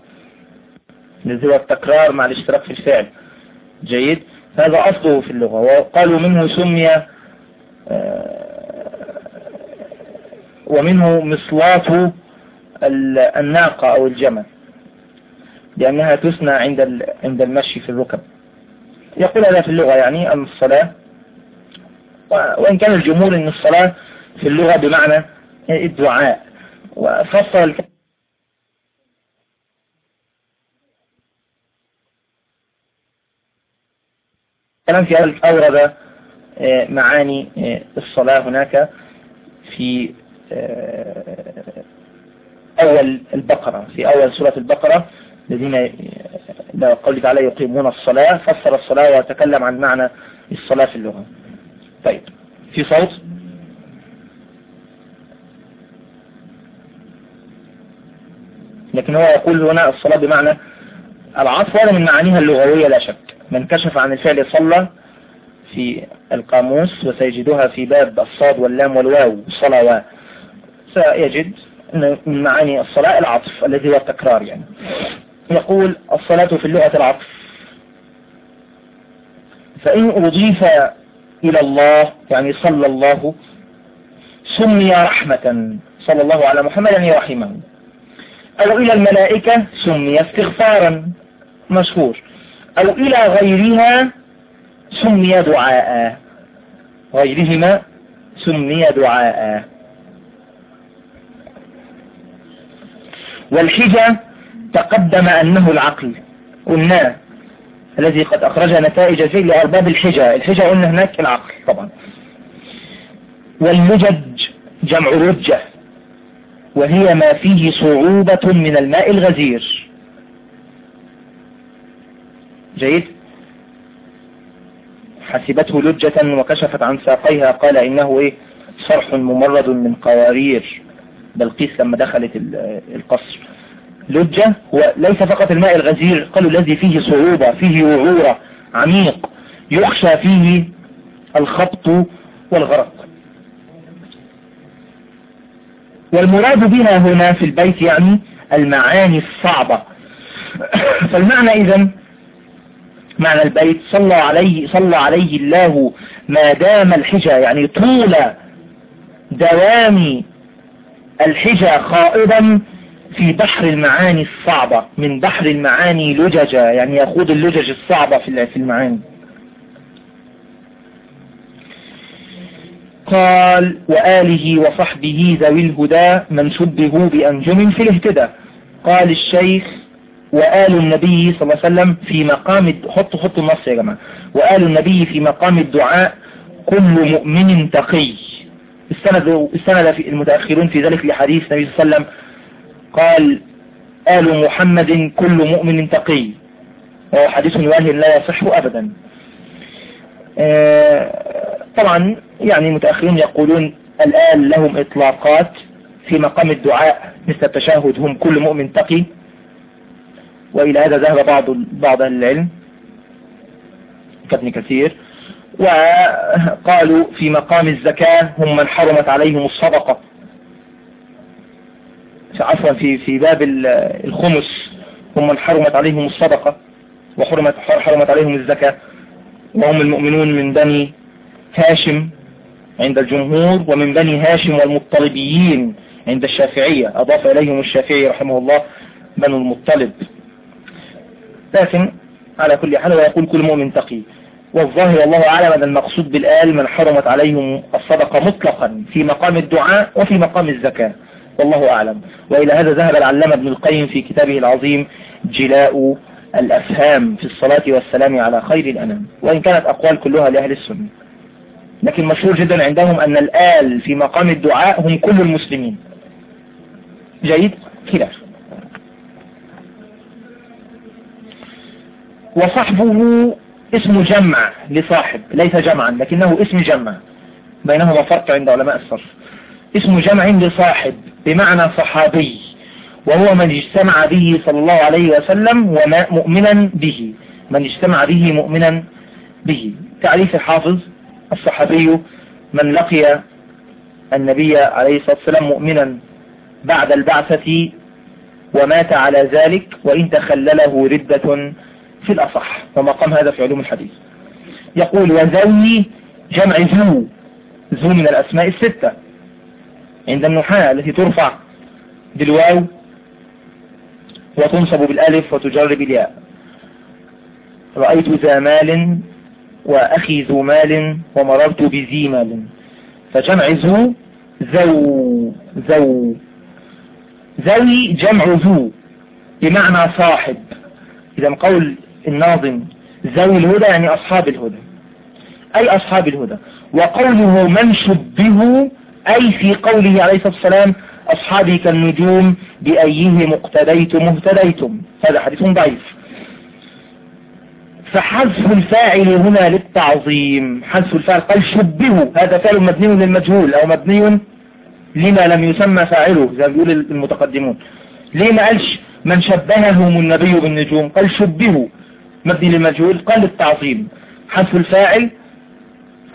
الذي هو التكرار مع الاشتراك في الفعل. جيد. هذا أصله في اللغة. وقالوا منه سمي ومنه مصلاة الناقة أو الجمل. لأنها تثنى عند عند المشي في الركب. يقول هذا في اللغة يعني أن الصلاة وإن كان الجمهور أن الصلاة في اللغة بمعنى الدعاء. وفصل الكلام في أورد آه، معاني آه، الصلاة هناك في آه، أول البقرة في أول سورة البقرة الذين قوله تعالى يقيمون الصلاة فسر الصلاة وتكلم عن معنى الصلاة في اللغة. طيب في صوت؟ لكن هو يقول هنا الصلاة بمعنى العطف هذا من معانيها اللغوية لا شك. من كشف عن الفعل صلى في القاموس وسيجدها في باب الصاد واللام والواو صلوا سيجد من معاني الصلاة العطف الذي هو التكرار يعني. يقول الصلاة في اللغة العطف. فإن أضيف إلى الله يعني صلى الله سمي رحمة صلى الله على محمد يعني رحمه. أو إلى الملائكة سمي استغفارا مشهور. أو إلى غيرها سمي دعاء. غيرهما سمي دعاء. والحجة تقدم أنه العقل قلنا الذي قد أخرج نتائج فيه لأرباب الحجة. الحجة قلنا هناك العقل طبعا. واللجج جمع رجة وهي ما فيه صعوبة من الماء الغزير. جيد؟ حسبته لجة وكشفت عن ساقيها. قال إنه إيه؟ صرح ممرد من قوارير. بلقيس لما دخلت القصر. لجة هو ليس فقط الماء الغزير قالوا الذي فيه صعوبة فيه وعورة عميق يخشى فيه الخبط والغرق. والمراد بها هنا في البيت يعني المعاني الصعبة. فالمعنى إذن معنى البيت صلى عليه صلى عليه الله ما دام الحجة يعني طول دوام الحجة خائضا في بحر المعاني الصعبة من بحر المعاني لججة يعني يخوض اللجج الصعبة في المعاني. قال وآله وصحبه ذوي الهدى من شبهوا بأنجم في الاهتدى قال الشيخ وآل النبي صلى الله عليه وسلم في مقام حطوا حطوا النص يا جماعة. وآل النبي في مقام الدعاء كل مؤمن تقي. السند في المتأخرون في ذلك لحديث النبي صلى الله عليه وسلم قال آل محمد كل مؤمن تقي. وهو حديث واهن لا يصح أبدا. آه، طبعا يعني المتأخرون يقولون الآل لهم إطلاقات في مقام الدعاء مثل التشهد هم كل مؤمن تقي. وإلى هذا ذهب بعض بعض العلم كابن كثير. وقالوا في مقام الزكاة هم من حرمت عليهم الصدقة. عفوا في في باب الخمس هم من حرمت عليهم الصدقة وحرمت حرمت عليهم الزكاة وهم المؤمنون من بني هاشم عند الجمهور ومن بني هاشم والمطلبيين عند الشافعية. أضاف إليهم الشافعي رحمه الله بنو المطلب. لكن على كل حال ويقول كل مؤمن تقي. والظاهر والله أعلم أن المقصود بالآل من حرمت عليهم الصدقة مطلقا في مقام الدعاء وفي مقام الزكاة. والله أعلم. وإلى هذا ذهب العلامة ابن القيم في كتابه العظيم جلاء الأفهام في الصلاة والسلام على خير الأنام. وإن كانت أقوال كلها لأهل السنة. لكن مشهور جدا عندهم أن الآل في مقام الدعاء هم كل المسلمين. جيد؟ خلاف. وصحبه اسم جمع لصاحب ليس جمعا لكنه اسم جمع. بينهما فرق عند علماء الصرف. اسم جمع لصاحب بمعنى صحابي وهو من اجتمع به صلى الله عليه وسلم ومؤمنا به من اجتمع به مؤمنا به. تعريف الحافظ الصحابي من لقي النبي عليه الصلاة والسلام مؤمنا بعد البعثة ومات على ذلك وإن تخلله ردة في الأصح. ومقام هذا في علوم الحديث. يقول وذوي جمع ذو ذو من الأسماء الستة. عند النحاة التي ترفع بالواو وتنصب بالألف وتجر بالياء. رأيت ذا مال وأخي ذو مال ومررت بذي مال. فجمع ذو ذو ذو. ذوي جمع ذو بمعنى صاحب. إذا قول الناظم ذوي الهدى يعني أصحاب الهدى. أي أصحاب الهدى. وقوله من شبهوا أي في قوله عليه الصلاة والسلام أصحابي كالنجوم بأيهم اقتديتم اهتديتم. هذا حديث ضعيف. فحذف الفاعل هنا للتعظيم. حذف الفاعل قال شبهوا. هذا فعل مبني للمجهول أو مبني لما لم يسمى فاعله زي ما بيقول المتقدمون. ليه ما قالش من شبههم النبي بالنجوم؟ قال شبهوا. مبني للمجهول قال للتعظيم. حذف الفاعل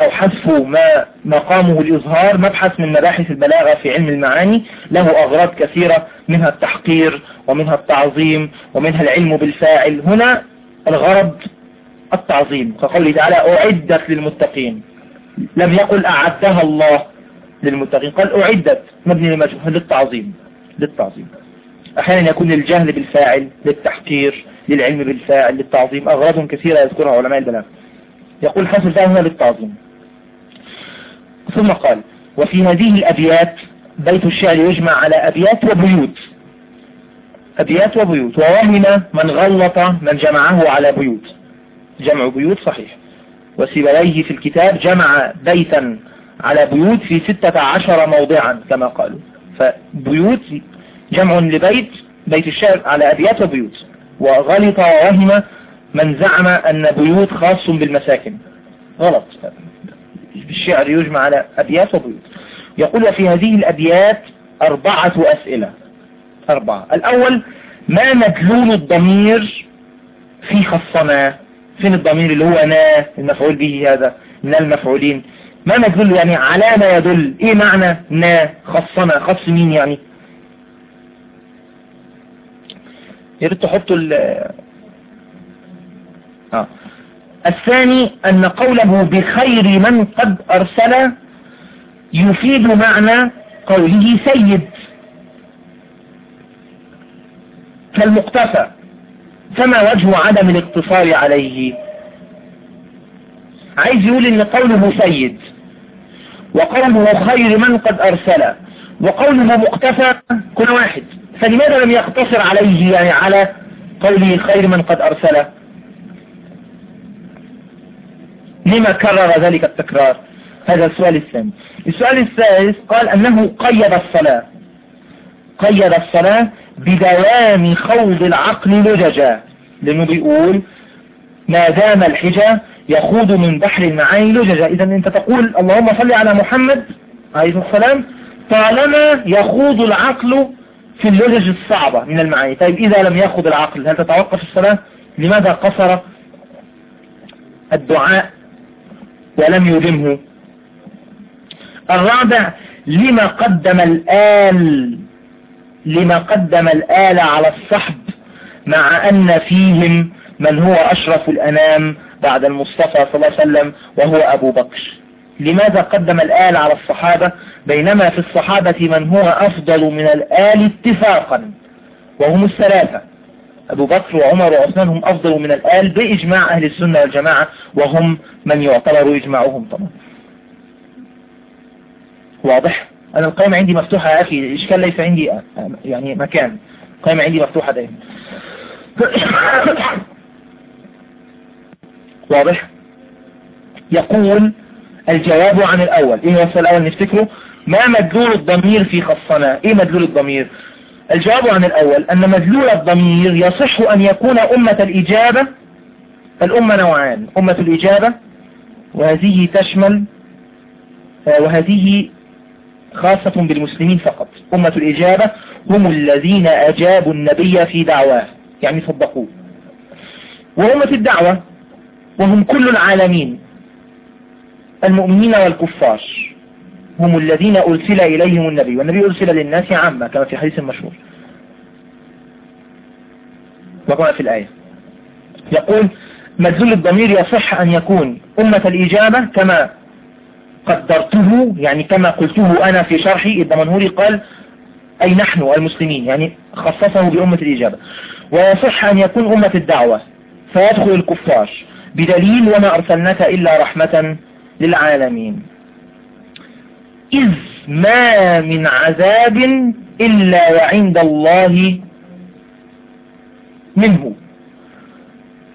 أو حذف ما مقامه الإظهار مبحث من مباحث البلاغة في علم المعاني له أغراض كثيرة منها التحقير ومنها التعظيم ومنها العلم بالفاعل. هنا الغرض التعظيم. كقوله تعالى أعدت للمتقين. لم يقل أعدها الله للمتقين. قال أعدت. مبني لمجهول للتعظيم. للتعظيم. أحيانا يكون الجهل بالفاعل للتحقير للعلم بالفاعل للتعظيم. أغراض كثيرة يذكرها علماء البلاغة. يقول حسن الفاعل هنا للتعظيم. ثم قال وفي هذه الأبيات بيت الشعر يجمع على أبيات وبيوت. أبيات وبيوت. ووهم من غلط من جمعه على بيوت. جمع بيوت صحيح. وسيبويه في الكتاب جمع بيتا على بيوت في ستة عشر موضعا كما قالوا. فبيوت جمع لبيت بيت الشعر على أبيات وبيوت. وغلط ووهم من زعم أن بيوت خاص بالمساكن. غلط. الشعر يجمع على أبيات وبيوت. يقول في هذه الأبيات أربعة أسئلة. أربعة. الأول ما مدلول الضمير في خصنا؟ فين الضمير اللي هو نا؟ المفعول به هذا. نا المفعولين. ما مدلول يعني على ما يدل؟ إيه معنى نا؟ خصنا. خص مين يعني؟ يا ريت تحطوا ال آه. الثاني أن قوله بخير من قد أرسل يفيد معنى قوله سيد. كالمقتفى فما وجه عدم الاقتصار عليه؟ عايز يقول إن قوله سيد وقوله خير من قد أرسل وقوله مقتفى كل واحد. فلماذا لم يقتصر عليه يعني على قوله خير من قد أرسل؟ لما كرر ذلك التكرار؟ هذا السؤال الثاني. السؤال الثالث قال أنه قيد الصلاة. قيد الصلاة بدوام خوض العقل لججا لأنه بيقول ما دام الحجة يخوض من بحر المعاني لججا إذا أنت تقول اللهم صل على محمد عليه السلام طالما يخوض العقل في اللجج الصعبة من المعاني. طيب إذا لم يخوض العقل هل تتوقف الصلاة؟ لماذا قصر الدعاء ولم يدمه الرابع لما قدم الآل لما قدم الآل على الصحب مع أن فيهم من هو أشرف الأنام بعد المصطفى صلى الله عليه وسلم وهو أبو بكر. لماذا قدم الآل على الصحابة؟ بينما في الصحابة من هو أفضل من الآل اتفاقا وهم الثلاثة. أبو بكر وعمر وعثمان هم أفضل من الآل بإجماع أهل السنة والجماعة وهم من يعتبر إجماعهم طبعا. واضح؟ أنا القائمة عندي مفتوحة يا أخي الإشكال ليس عندي يعني مكان. القائمة عندي مفتوحة دائما. واضح؟ يقول الجواب عن الأول. إيه هو السؤال الأول نفتكره؟ ما مدلول الضمير في خصنا؟ إيه مدلول الضمير؟ الجواب عن الأول أن مدلول الضمير يصح أن يكون أمة الإجابة الأمة نوعان أمة الإجابة وهذه تشمل وهذه خاصة بالمسلمين فقط. أمة الإجابة هم الذين أجابوا النبي في دعواه يعني صدقوه. وأمة الدعوة وهم كل العالمين المؤمنين والكفار. هم الذين أرسل إليهم النبي والنبي أرسل للناس عامة كما في حديث مشهور. وكما في الآية. يقول مدلول الضمير يصح أن يكون أمة الإجابة كما قدرته يعني كما قلته أنا في شرحي الدمنهوري قال أي نحن المسلمين يعني خصصه بأمة الإجابة. ويصح أن يكون أمة الدعوة فيدخل الكفار. بدليل وما أرسلناك إلا رحمة للعالمين. إذ ما من عذاب إلا وعند الله منه.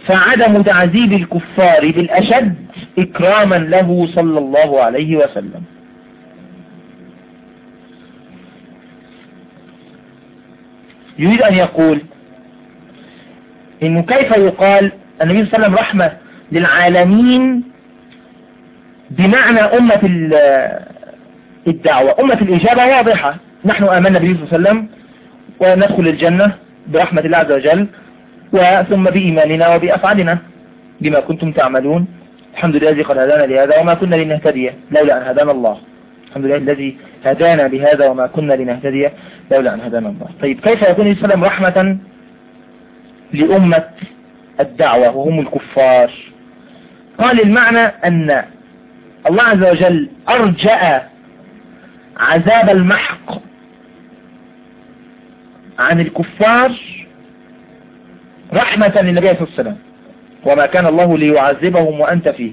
فعدم تعذيب الكفار بالأشد إكراما له صلى الله عليه وسلم. يريد أن يقول إنه كيف يقال النبي صلى الله عليه وسلم رحمة للعالمين بمعنى أمة الدعوة. أمة الإجابة واضحة. نحن آمنا به صلى الله عليه وسلم وندخل الجنة برحمة الله عز وجل وثم بإيماننا وبأفعالنا بما كنتم تعملون. الحمد لله الذي قد هدانا لهذا وما كنا لنهتدي لولا أن هدانا الله. الحمد لله الذي هدانا لهذا وما كنا لنهتدي لولا أن هدانا الله. طيب كيف يكون الإسلام رحمة لأمة الدعوة وهم الكفار؟ قال المعنى أن الله عز وجل أرجأ عذاب المحق عن الكفار رحمة للنبي صلى الله عليه وسلم وما كان الله ليعذبهم وأنت فيه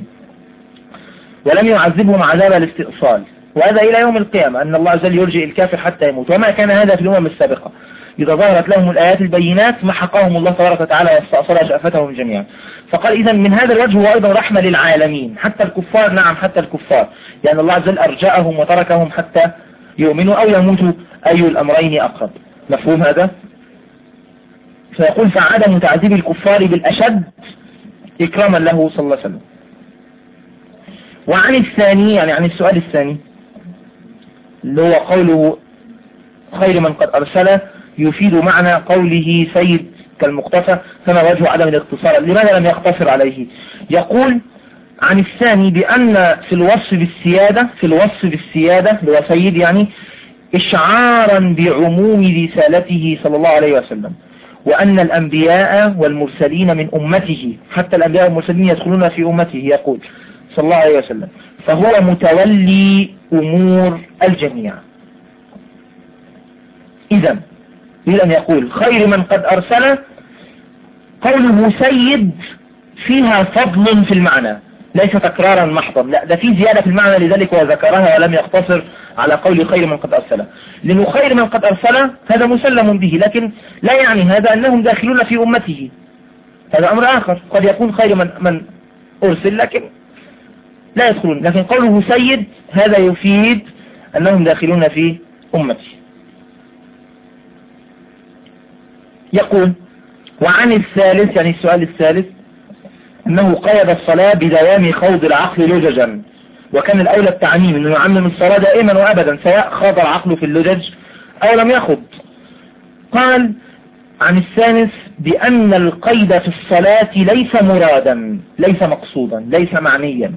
ولم يعذبهم عذاب الاستئصال. وهذا إلى يوم القيامة أن الله عز وجل يرجئ الكافر حتى يموت. وما كان هذا في الأمم السابقة. إذا ظهرت لهم الآيات البينات محقهم الله تبارك وتعالى واستأصل شأفتهم جميعا. فقال إذا من هذا الوجه هو أيضا رحمة للعالمين حتى الكفار نعم حتى الكفار. لأن الله عز وجل أرجأهم وتركهم حتى يؤمنوا أو يموتوا أي الأمرين أقرب. مفهوم هذا؟ فيقول فعدم تعذيب الكفار بالأشد إكراما له صلى الله عليه وسلم. وعن الثاني يعني عن السؤال الثاني اللي هو قوله خير من قد أرسل يفيد معنى قوله سيد كالمقتصى فما وجه عدم الاقتصار؟ لماذا لم يقتصر عليه؟ يقول عن الثاني بأن في الوصف بالسيادة في الوصف بالسيادة هو سيد يعني إشعارا بعموم رسالته صلى الله عليه وسلم وأن الأنبياء والمرسلين من أمته حتى الأنبياء والمرسلين يدخلون في أمته يقول صلى الله عليه وسلم فهو متولي أمور الجميع. إذا يريد أن يقول. خير من قد أرسل قوله سيد فيها فضل في المعنى. ليس تكرارا محضا. لا ده في زيادة في المعنى لذلك وذكرها ولم يقتصر على قول خير من قد أرسله لأنه خير من قد أرسله هذا مسلم به لكن لا يعني هذا أنهم داخلون في أمته. هذا أمر آخر. قد يكون خير من, من أرسل لكن لا يدخلون. لكن قوله سيد هذا يفيد أنهم داخلون في أمته. يقول وعن الثالث يعني السؤال الثالث أنه قيد الصلاة بدوام خوض العقل لججا وكان الأولى التعميم أنه يعمم الصلاة دائما وأبدا سواء خاض العقل في اللجج أو لم يخض. قال عن الثالث بأن القيد في الصلاة ليس مرادا ليس مقصودا ليس معنيا.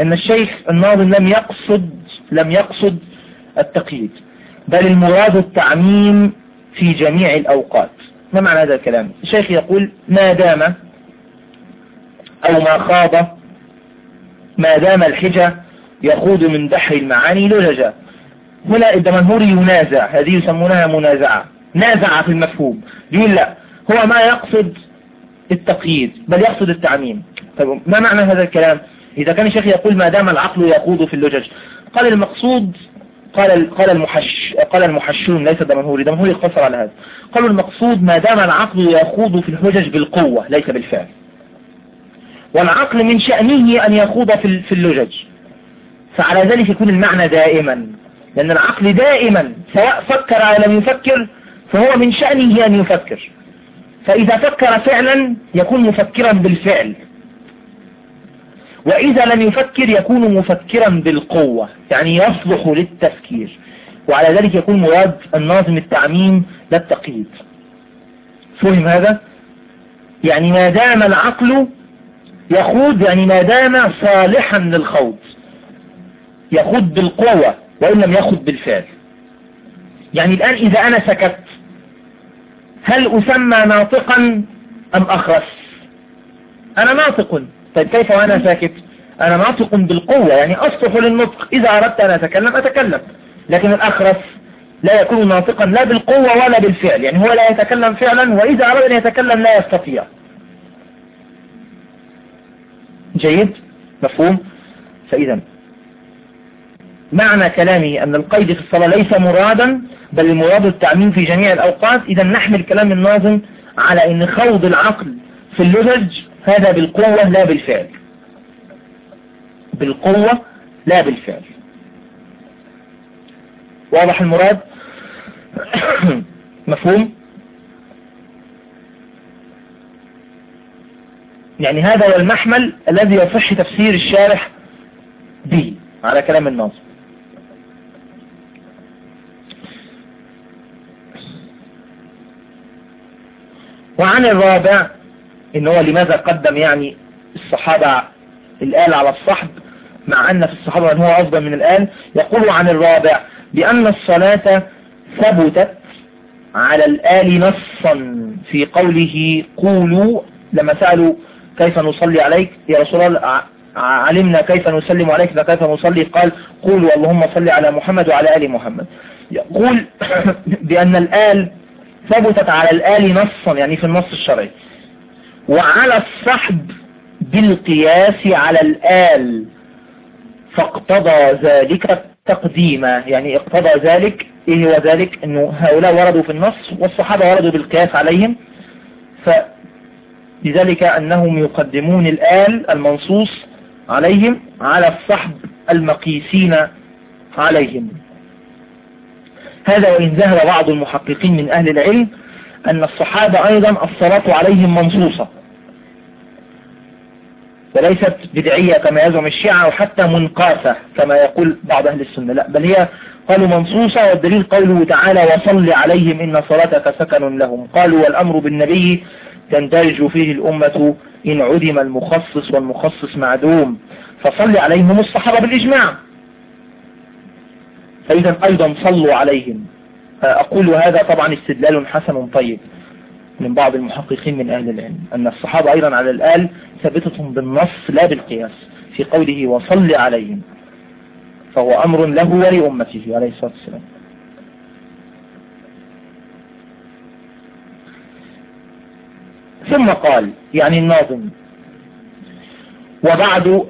أن الشيخ الناظم لم يقصد لم يقصد التقييد بل المراد التعميم في جميع الأوقات. ما معنى هذا الكلام؟ الشيخ يقول ما دام أو ما خاض ما دام الحجة يخوض من بحر المعاني لججا هنا الدمنهوري ينازع هذه يسمونها منازعة. نازع في المفهوم. يقول لا هو ما يقصد التقييد بل يقصد التعميم. طيب ما معنى هذا الكلام؟ إذا كان الشيخ يقول ما دام العقل يخوض في اللجج. قال المقصود قال قال المحش قال المحشون ليس دمنهوري دمنهوري اقتصر على هذا. قالوا المقصود ما دام العقل يخوض في الحجج بالقوة ليس بالفعل. والعقل من شأنه أن يخوض في في اللجج. فعلى ذلك يكون المعنى دائما. لأن العقل دائما سواء فكر أو لم يفكر فهو من شأنه أن يفكر. فإذا فكر فعلا يكون مفكرا بالفعل. وإذا لم يفكر يكون مفكرا بالقوة يعني يصلح للتفكير. وعلى ذلك يكون مراد الناظم التعميم لا التقييد. فهم هذا؟ يعني ما دام العقل يخوض يعني ما دام صالحا للخوض يخوض بالقوة وإن لم يخوض بالفعل. يعني الآن إذا أنا سكت هل أسمى ناطقا أم أخرس؟ أنا ناطق. طيب كيف وأنا ساكت؟ أنا ناطق بالقوة يعني أصلح للنطق. إذا أردت أن أتكلم أتكلم. لكن الأخرس لا يكون ناطقا لا بالقوة ولا بالفعل. يعني هو لا يتكلم فعلا وإذا أراد أن يتكلم لا يستطيع. جيد؟ مفهوم؟ فإذا. معنى كلامي أن القيد في الصلاة ليس مرادا بل المراد التعميم في جميع الأوقات. إذا نحمل كلام الناظم على أن خوض العقل في اللجج هذا بالقوة لا بالفعل. بالقوة لا بالفعل. واضح المراد؟ مفهوم؟ يعني هذا هو المحمل الذي يصح تفسير الشارح به على كلام الناظم وعن الرابع إن هو لماذا قدم يعني الصحابة الآل على الصحب مع أن في الصحابة من هو أفضل من الآل يقول عن الرابع بأن الصلاة ثبتت على الآل نصا في قوله قولوا لما سألوا كيف نصلي عليك؟ يا رسول الله علمنا كيف نسلم عليك فكيف نصلي؟ قال قولوا اللهم صل على محمد وعلى آل محمد. يقول بأن الآل ثبتت على الآل نصا يعني في النص الشرعي. وعلى الصحب بالقياس على الآل فاقتضى ذلك التقديم يعني اقتضى ذلك إيه هو ذلك؟ إنه هؤلاء وردوا في النص والصحابة وردوا بالقياس عليهم فلذلك أنهم يقدمون الآل المنصوص عليهم على الصحب المقيسين عليهم. هذا وإن ذهب بعض المحققين من أهل العلم أن الصحابة أيضا الصلاة عليهم منصوصة. وليست بدعية كما يزعم الشيعة وحتى منقاسة كما يقول بعض أهل السنة. لا بل هي قالوا منصوصة والدليل قوله تعالى وصل عليهم إن صلاتك سكن لهم قالوا والأمر بالنبي تندرج فيه الأمة إن عدم المخصص والمخصص معدوم فصل عليهم الصحابة بالإجماع. فإذا أيضا صلوا عليهم. أقول هذا طبعا استدلال حسن طيب من بعض المحققين من أهل العلم أن الصحابة أيضا على الآل ثبتتهم بالنص لا بالقياس في قوله وصل عليهم فهو أمر له ولأمته عليه الصلاة والسلام. ثم قال يعني الناظم وبعد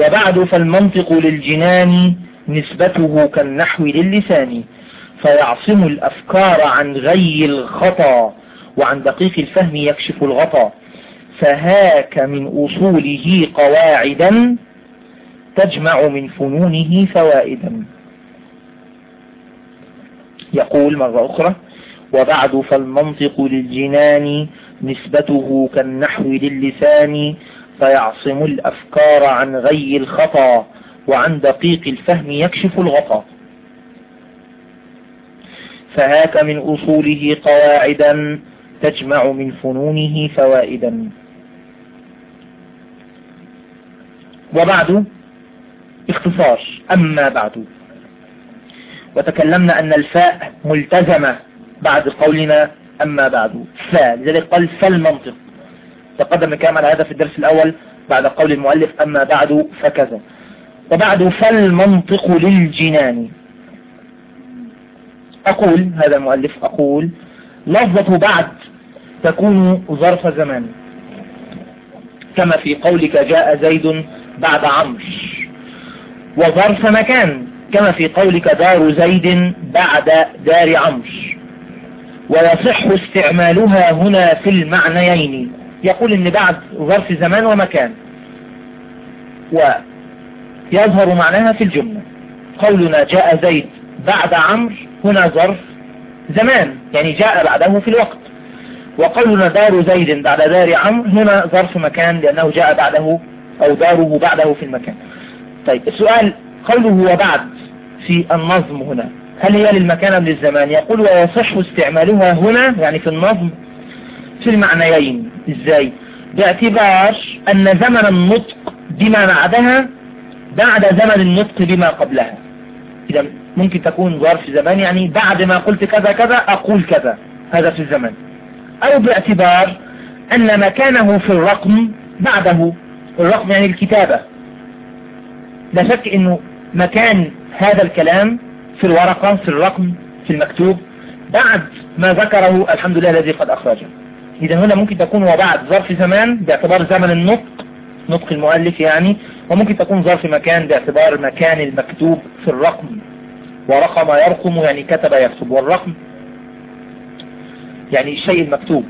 وبعد فالمنطق للجنان نسبته كالنحو للسان فيعصم الأفكار عن غي الخطا وعن دقيق الفهم يكشف الغطا. فهاك من أصوله قواعدا تجمع من فنونه فوائدا. يقول مرة أخرى وبعد فالمنطق للجنان نسبته كالنحو للسان فيعصم الأفكار عن غي الخطا. وعن دقيق الفهم يكشف الغطا فهاك من أصوله قواعدا تجمع من فنونه فوائدا. وبعد اختصار أما بعد. وتكلمنا أن الفاء ملتزمة بعد قولنا أما بعد. فاء لذلك قال فالمنطق. تقدم الكلام على هذا في الدرس الأول بعد قول المؤلف أما بعد فكذا. وبعد فالمنطق للجنان. أقول هذا المؤلف أقول لفظة بعد تكون ظرف زمان. كما في قولك جاء زيد بعد عمرو. وظرف مكان كما في قولك دار زيد بعد دار عمرو. ويصح استعمالها هنا في المعنيين. يقول إن بعد ظرف زمان ومكان. ويظهر معناها في الجملة. قولنا جاء زيد بعد عمرو هنا ظرف زمان يعني جاء بعده في الوقت. وقولنا دار زيد بعد دار عمرو هنا ظرف مكان لأنه جاء بعده أو داره بعده في المكان. طيب السؤال قوله وبعد في النظم هنا هل هي للمكان أم للزمان؟ يقول ويصح استعمالها هنا يعني في النظم في المعنيين. إزاي؟ باعتبار أن زمن النطق بما بعدها بعد زمن النطق بما قبلها. إذا ممكن تكون ظرف زمان يعني بعد ما قلت كذا كذا أقول كذا. هذا في الزمان أو باعتبار أن مكانه في الرقم بعده. الرقم يعني الكتابة. لا شك أنه مكان هذا الكلام في الورقة في الرقم في المكتوب. بعد ما ذكره الحمد لله الذي قد أخرجه. إذا هنا ممكن تكون وبعد ظرف زمان باعتبار زمن النطق نطق المؤلف يعني وممكن تكون ظرف مكان باعتبار مكان المكتوب في الرقم ورقم يرقم يعني كتب يكتب والرقم يعني الشيء المكتوب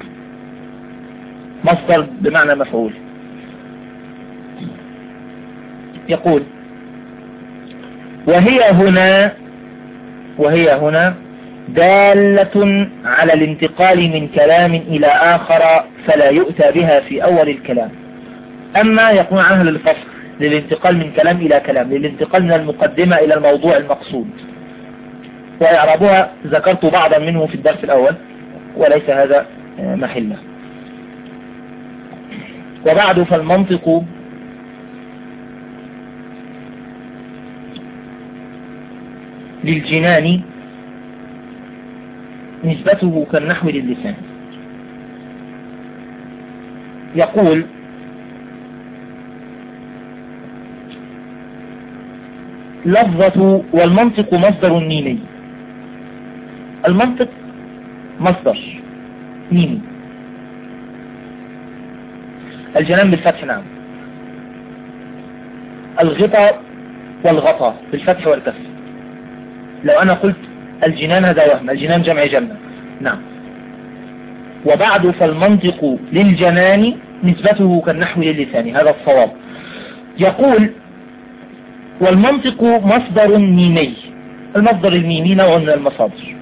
مصدر بمعنى مفعول. يقول وهي هنا وهي هنا دالة على الانتقال من كلام إلى آخر فلا يؤتى بها في أول الكلام. أما يكون عنها للفصل للانتقال من كلام إلى كلام للانتقال من المقدمة إلى الموضوع المقصود. وإعرابها ذكرت بعضا منه في الدرس الأول وليس هذا محلة. وبعد فالمنطق للجنان نسبته كالنحو للسان. يقول لفظة والمنطق مصدر ميمي المنطق مصدر ميمي الجنان بالفتح نعم. الغطاء والغطاء بالفتح والكسر. لو أنا قلت الجنان هذا وهم الجنان جمع جنة نعم. وبعد فالمنطق للجنان نسبته كالنحو للسان هذا الصواب. يقول والمنطق مصدر ميمي المصدر الميمي نوع من المصادر.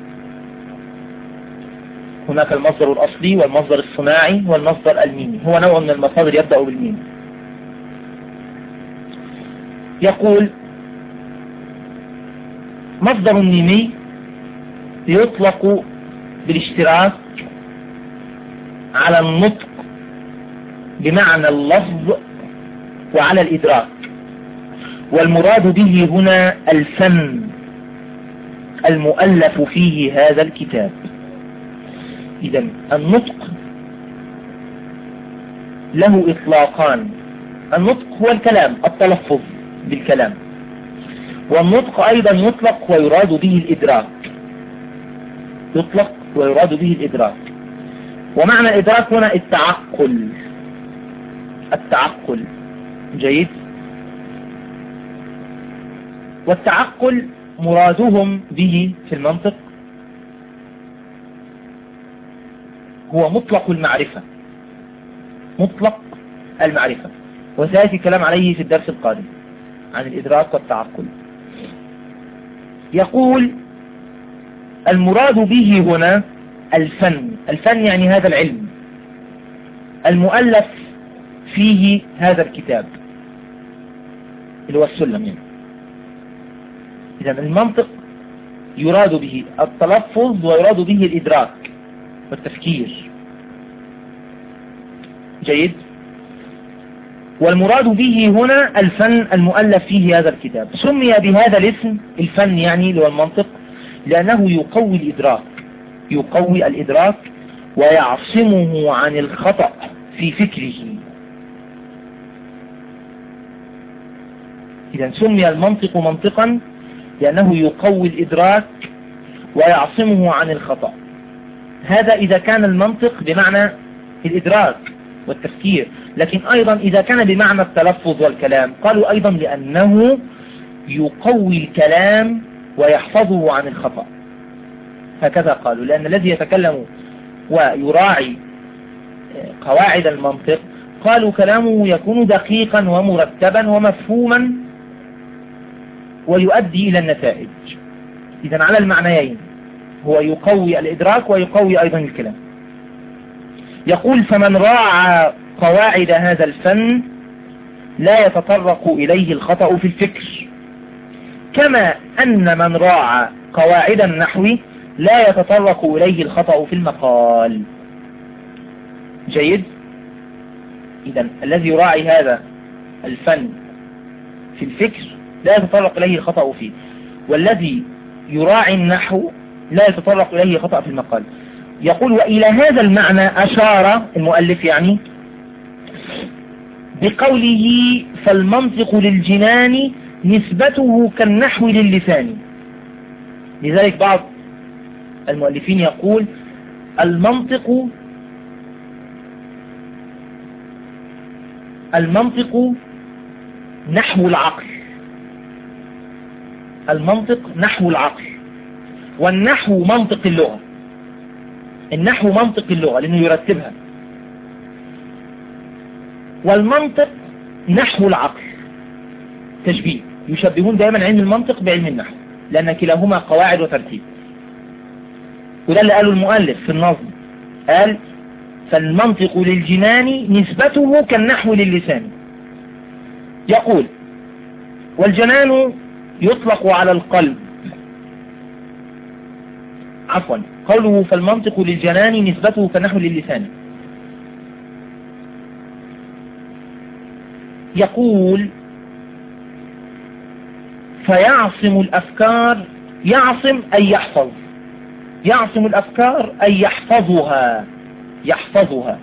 هناك المصدر الأصلي والمصدر الصناعي والمصدر الميمي هو نوع من المصادر يبدأ بالميم يقول مصدر ميمي يطلق بالاشتراك على النطق بمعنى اللفظ وعلى الإدراك. والمراد به هنا الفن المؤلف فيه هذا الكتاب. إذا النطق له إطلاقان. النطق هو الكلام التلفظ بالكلام. والنطق أيضا يطلق ويراد به الإدراك. يطلق ويراد به الإدراك. ومعنى الإدراك هنا التعقل. التعقل. جيد؟ والتعقل مرادهم به في المنطق هو مطلق المعرفة. مطلق المعرفة. وسيأتي الكلام عليه في الدرس القادم عن الإدراك والتعقل. يقول المراد به هنا الفن. الفن يعني هذا العلم. المؤلف فيه هذا الكتاب اللي هو السلم يعني. إذا المنطق يراد به التلفظ ويراد به الإدراك والتفكير. جيد. والمراد به هنا الفن المؤلف فيه هذا الكتاب. سمي بهذا الاسم الفن يعني اللي هو المنطق لأنه يقوي الإدراك يقوي الإدراك ويعصمه عن الخطأ في فكره. إذا سمي المنطق منطقا لأنه يقوي الإدراك ويعصمه عن الخطأ. هذا إذا كان المنطق بمعنى الإدراك والتفكير. لكن أيضا إذا كان بمعنى التلفظ والكلام قالوا أيضا لأنه يقوي الكلام ويحفظه عن الخطأ. هكذا قالوا. لأن الذي يتكلم ويراعي قواعد المنطق قالوا كلامه يكون دقيقا ومرتبا ومفهوما ويؤدي إلى النتائج. إذا على المعنيين هو يقوي الإدراك ويقوي أيضا الكلام. يقول فمن راعى قواعد هذا الفن لا يتطرق إليه الخطأ في الفكر. كما أن من راعى قواعد النحو لا يتطرق إليه الخطأ في المقال. جيد؟ إذا الذي يراعي هذا الفن في الفكر لا يتطرق إليه الخطأ فيه. والذي يراعي النحو لا يتطرق إليه خطأ في المقال. يقول وإلى هذا المعنى أشار المؤلف يعني بقوله فالمنطق للجنان نسبته كالنحو للسان. لذلك بعض المؤلفين يقول المنطق المنطق نحو العقل. المنطق نحو العقل. والنحو منطق اللغة. النحو منطق اللغة لأنه يرتبها. والمنطق نحو العقل. تشبيه. يشبهون دائما علم المنطق بعلم النحو. لأن كلاهما قواعد وترتيب. وده اللي قاله المؤلف في النظم. قال فالمنطق للجنان نسبته كالنحو للسان يقول والجنان يطلق على القلب. عفوا. قوله فالمنطق للجنان نسبته كالنحو للسان. يقول فيعصم الأفكار يعصم أي يحفظ. يعصم الأفكار أي يحفظها. يحفظها.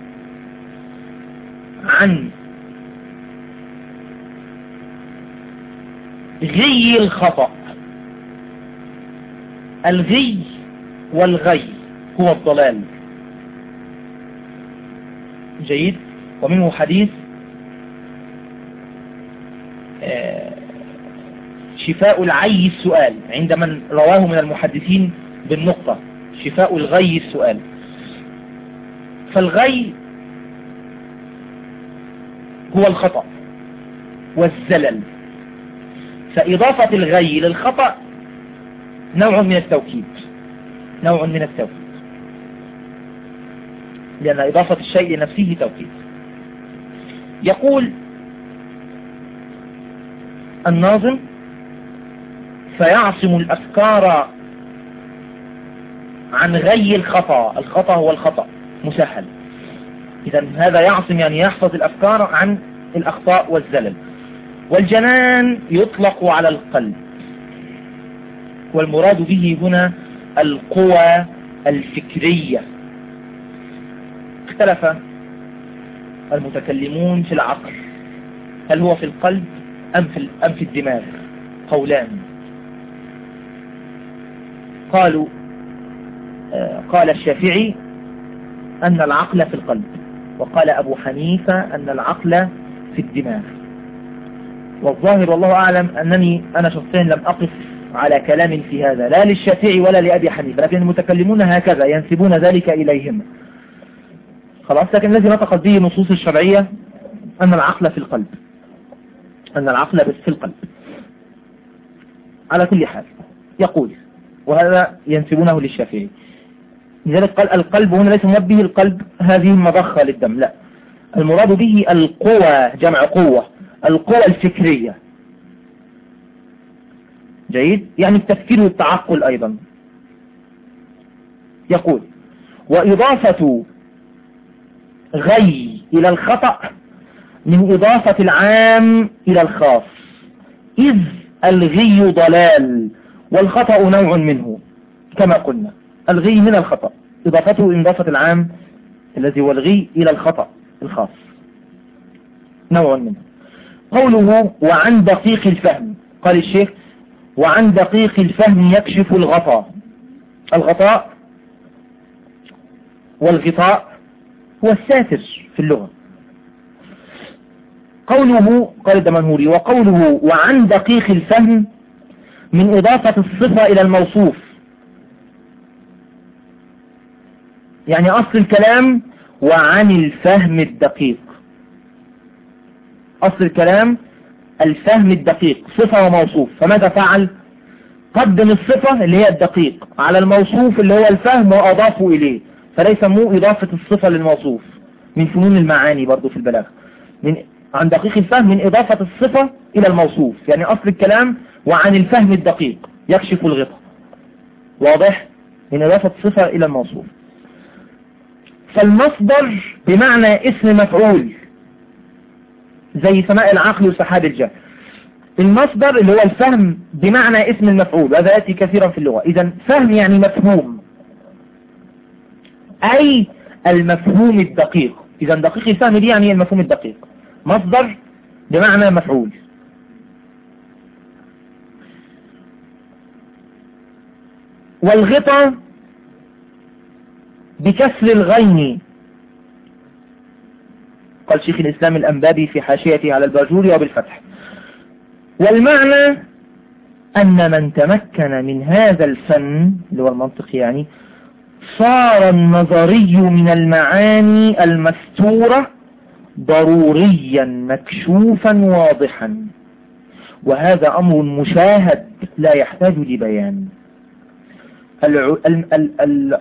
عن غي الخطأ. الغي والغي هو الضلال. جيد. ومنه حديث شفاء العي السؤال عند من رواه من المحدثين بالنقطة. شفاء الغي السؤال. فالغي هو الخطأ والزلل. فإضافة الغي للخطأ نوع من التوكيد. نوع من التوكيد. لأن إضافة الشيء لنفسه توكيد. يقول الناظم فيعصم الأفكار عن غي الخطأ. الخطأ هو الخطأ مسهل. إذا هذا يعصم يعني يحفظ الأفكار عن الأخطاء والزلل. والجنان يطلق على القلب. والمراد به هنا القوى الفكرية. اختلف المتكلمون في العقل. هل هو في القلب أم في, أم في الدماغ؟ قولان. قالوا آه، قال الشافعي أن العقل في القلب وقال أبو حنيفة أن العقل في الدماغ. والظاهر والله أعلم أنني أنا شخصيا لم أقف على كلام في هذا لا للشافعي ولا لأبي حنيفة لكن المتكلمون هكذا ينسبون ذلك إليهم. خلاص؟ لكن الذي نطقت به النصوص الشرعية أن العقل في القلب. أن العقل بس في القلب. على كل حال يقول وهذا ينسبونه للشافعي. لذلك قال القلب هنا ليس مراد القلب هذه المضخة للدم لا. المراد به القوة جمع قوة. القوة الفكرية. جيد؟ يعني التفكير والتعقل أيضا. يقول وإضافة غي إلى الخطأ من إضافة العام إلى الخاص إذ الغي ضلال والخطأ نوع منه كما قلنا. الغي من الخطأ إضافته إضافة العام الذي هو الغي إلى الخطأ الخاص. نوع منه. قوله وعن دقيق الفهم. قال الشيخ وعن دقيق الفهم يكشف الغطاء. الغطاء والغطاء هو الساتر في اللغة. قوله قال الدمنهوري وقوله وعن دقيق الفهم من إضافة الصفة إلى الموصوف. يعني أصل الكلام وعن الفهم الدقيق. أصل الكلام الفهم الدقيق صفة وموصوف. فماذا فعل؟ قدم الصفة اللي هي الدقيق على الموصوف اللي هو الفهم وأضافه إليه. فليس مو إضافة الصفة للموصوف. من فنون المعاني برضو في البلاغة. من عن دقيق الفهم من إضافة الصفة إلى الموصوف. يعني أصل الكلام وعن الفهم الدقيق. يكشف الغطاء واضح؟ من إضافة الصفة إلى الموصوف. فالمصدر بمعنى اسم مفعول. زي سماء العقل وسحاب الجهل المصدر اللي هو الفهم بمعنى اسم المفعول وهذا يأتي كثيرا في اللغة. إذا فهم يعني مفهوم. أي المفهوم الدقيق. إذا دقيق الفهم دي يعني المفهوم الدقيق. مصدر بمعنى مفعول. والغطى بكسر الغين. قال شيخ الإسلام الأنبابي في حاشيته على الباجوري وبالفتح. والمعنى أن من تمكن من هذا الفن اللي هو المنطق يعني صار النظري من المعاني المستورة ضروريا مكشوفا واضحا. وهذا أمر مشاهد لا يحتاج لبيان.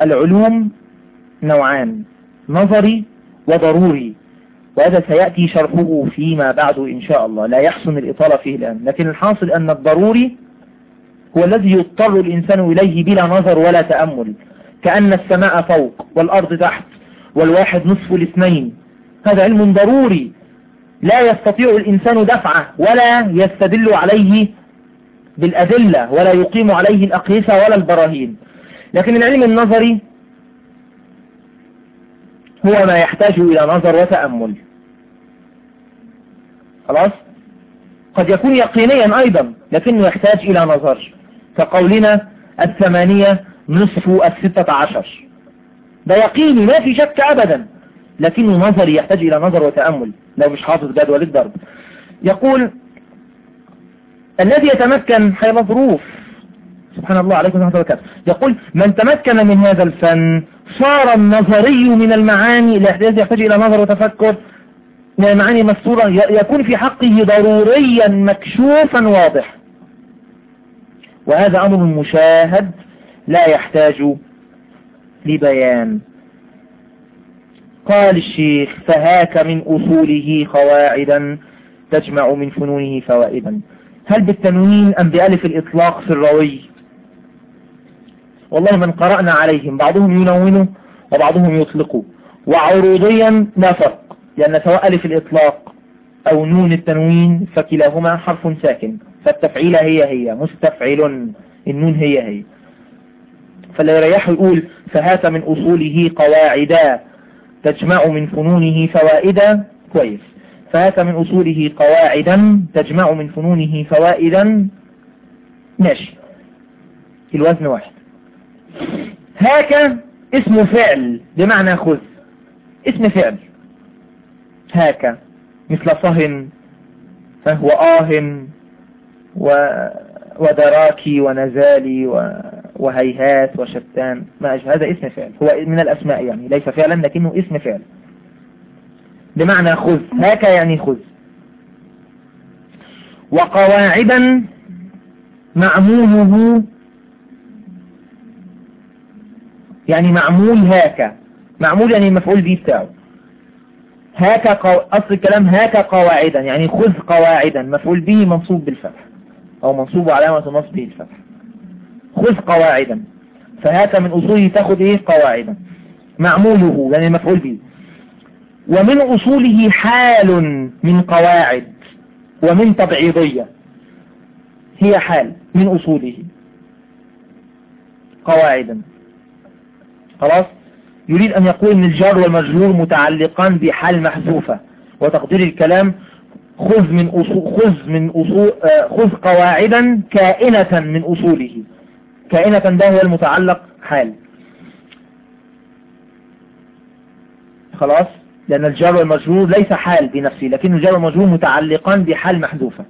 العلوم نوعان نظري وضروري. وهذا سيأتي شرحه فيما بعد إن شاء الله. لا يحسن الإطالة فيه الآن. لكن الحاصل أن الضروري هو الذي يضطر الإنسان إليه بلا نظر ولا تأمل. كأن السماء فوق والأرض تحت والواحد نصف الاثنين. هذا علم ضروري. لا يستطيع الإنسان دفعه ولا يستدل عليه بالأدلة ولا يقيم عليه الأقيسة ولا البراهين. لكن العلم النظري هو ما يحتاج إلى نظر وتأمل. خلاص؟ قد يكون يقينيا أيضا لكنه يحتاج إلى نظر. كقولنا الثمانية نصف الستة عشر. ده يقيني ما في شك أبدا لكنه نظري يحتاج إلى نظر وتأمل لو مش حافظ جدول الضرب. يقول الذي يتمكن حيال ظروف سبحان الله عليكم ورحمة الله يقول من تمكن من هذا الفن صار النظري من المعاني الذي يحتاج إلى نظر وتفكر. من المعاني المسطورة يكون في حقه ضروريا مكشوفا واضح. وهذا أمر مشاهد لا يحتاج لبيان. قال الشيخ فهاك من أصوله قواعدا تجمع من فنونه فوائدا. هل بالتنوين أم بألف الإطلاق في الروي؟ والله من قرأنا عليهم بعضهم ينونه وبعضهم يطلقه. وعروضيا لا فرق لأن سواء ألف الإطلاق أو نون التنوين فكلاهما حرف ساكن. فالتفعيلة هي هي مستفعل النون هي هي. فلا يريح يقول فهات من أصوله قواعدا تجمع من فنونه فوائدا. كويس. فهات من أصوله قواعدا تجمع من فنونه فوائدا. ماشي. الوزن واحد. هاك اسم فعل بمعنى خذ. اسم فعل. هاك مثل صهن فهو آه و ودراكي ونزالي و... وهيهات وشتان. ما هذا اسم فعل. هو من الأسماء يعني ليس فعلا لكنه اسم فعل. بمعنى خذ. هاك يعني خذ. وقواعدا معموله يعني معمول هاك معمول يعني المفعول به بتاعه. هاك قو... أصل الكلام هاك قواعدا يعني خذ قواعدا مفعول به منصوب بالفتح أو منصوب علامة نصبه الفتح. خذ قواعدا فهاك من أصوله تأخذ إيه؟ قواعدا. معموله يعني مفعول به. ومن أصوله حال من قواعد ومن تبعيضية. هي حال من أصوله. قواعدا. خلاص؟ يريد أن يقول أن الجار والمجرور متعلقان بحال محذوفة وتقدير الكلام خذ من أصول خذ من أصول آه، خذ قواعدا كائنة من أصوله. كائنة ده هو المتعلق حال. خلاص؟ لأن الجار والمجرور ليس حال بنفسه لكن الجار والمجرور متعلقان بحال محذوفة.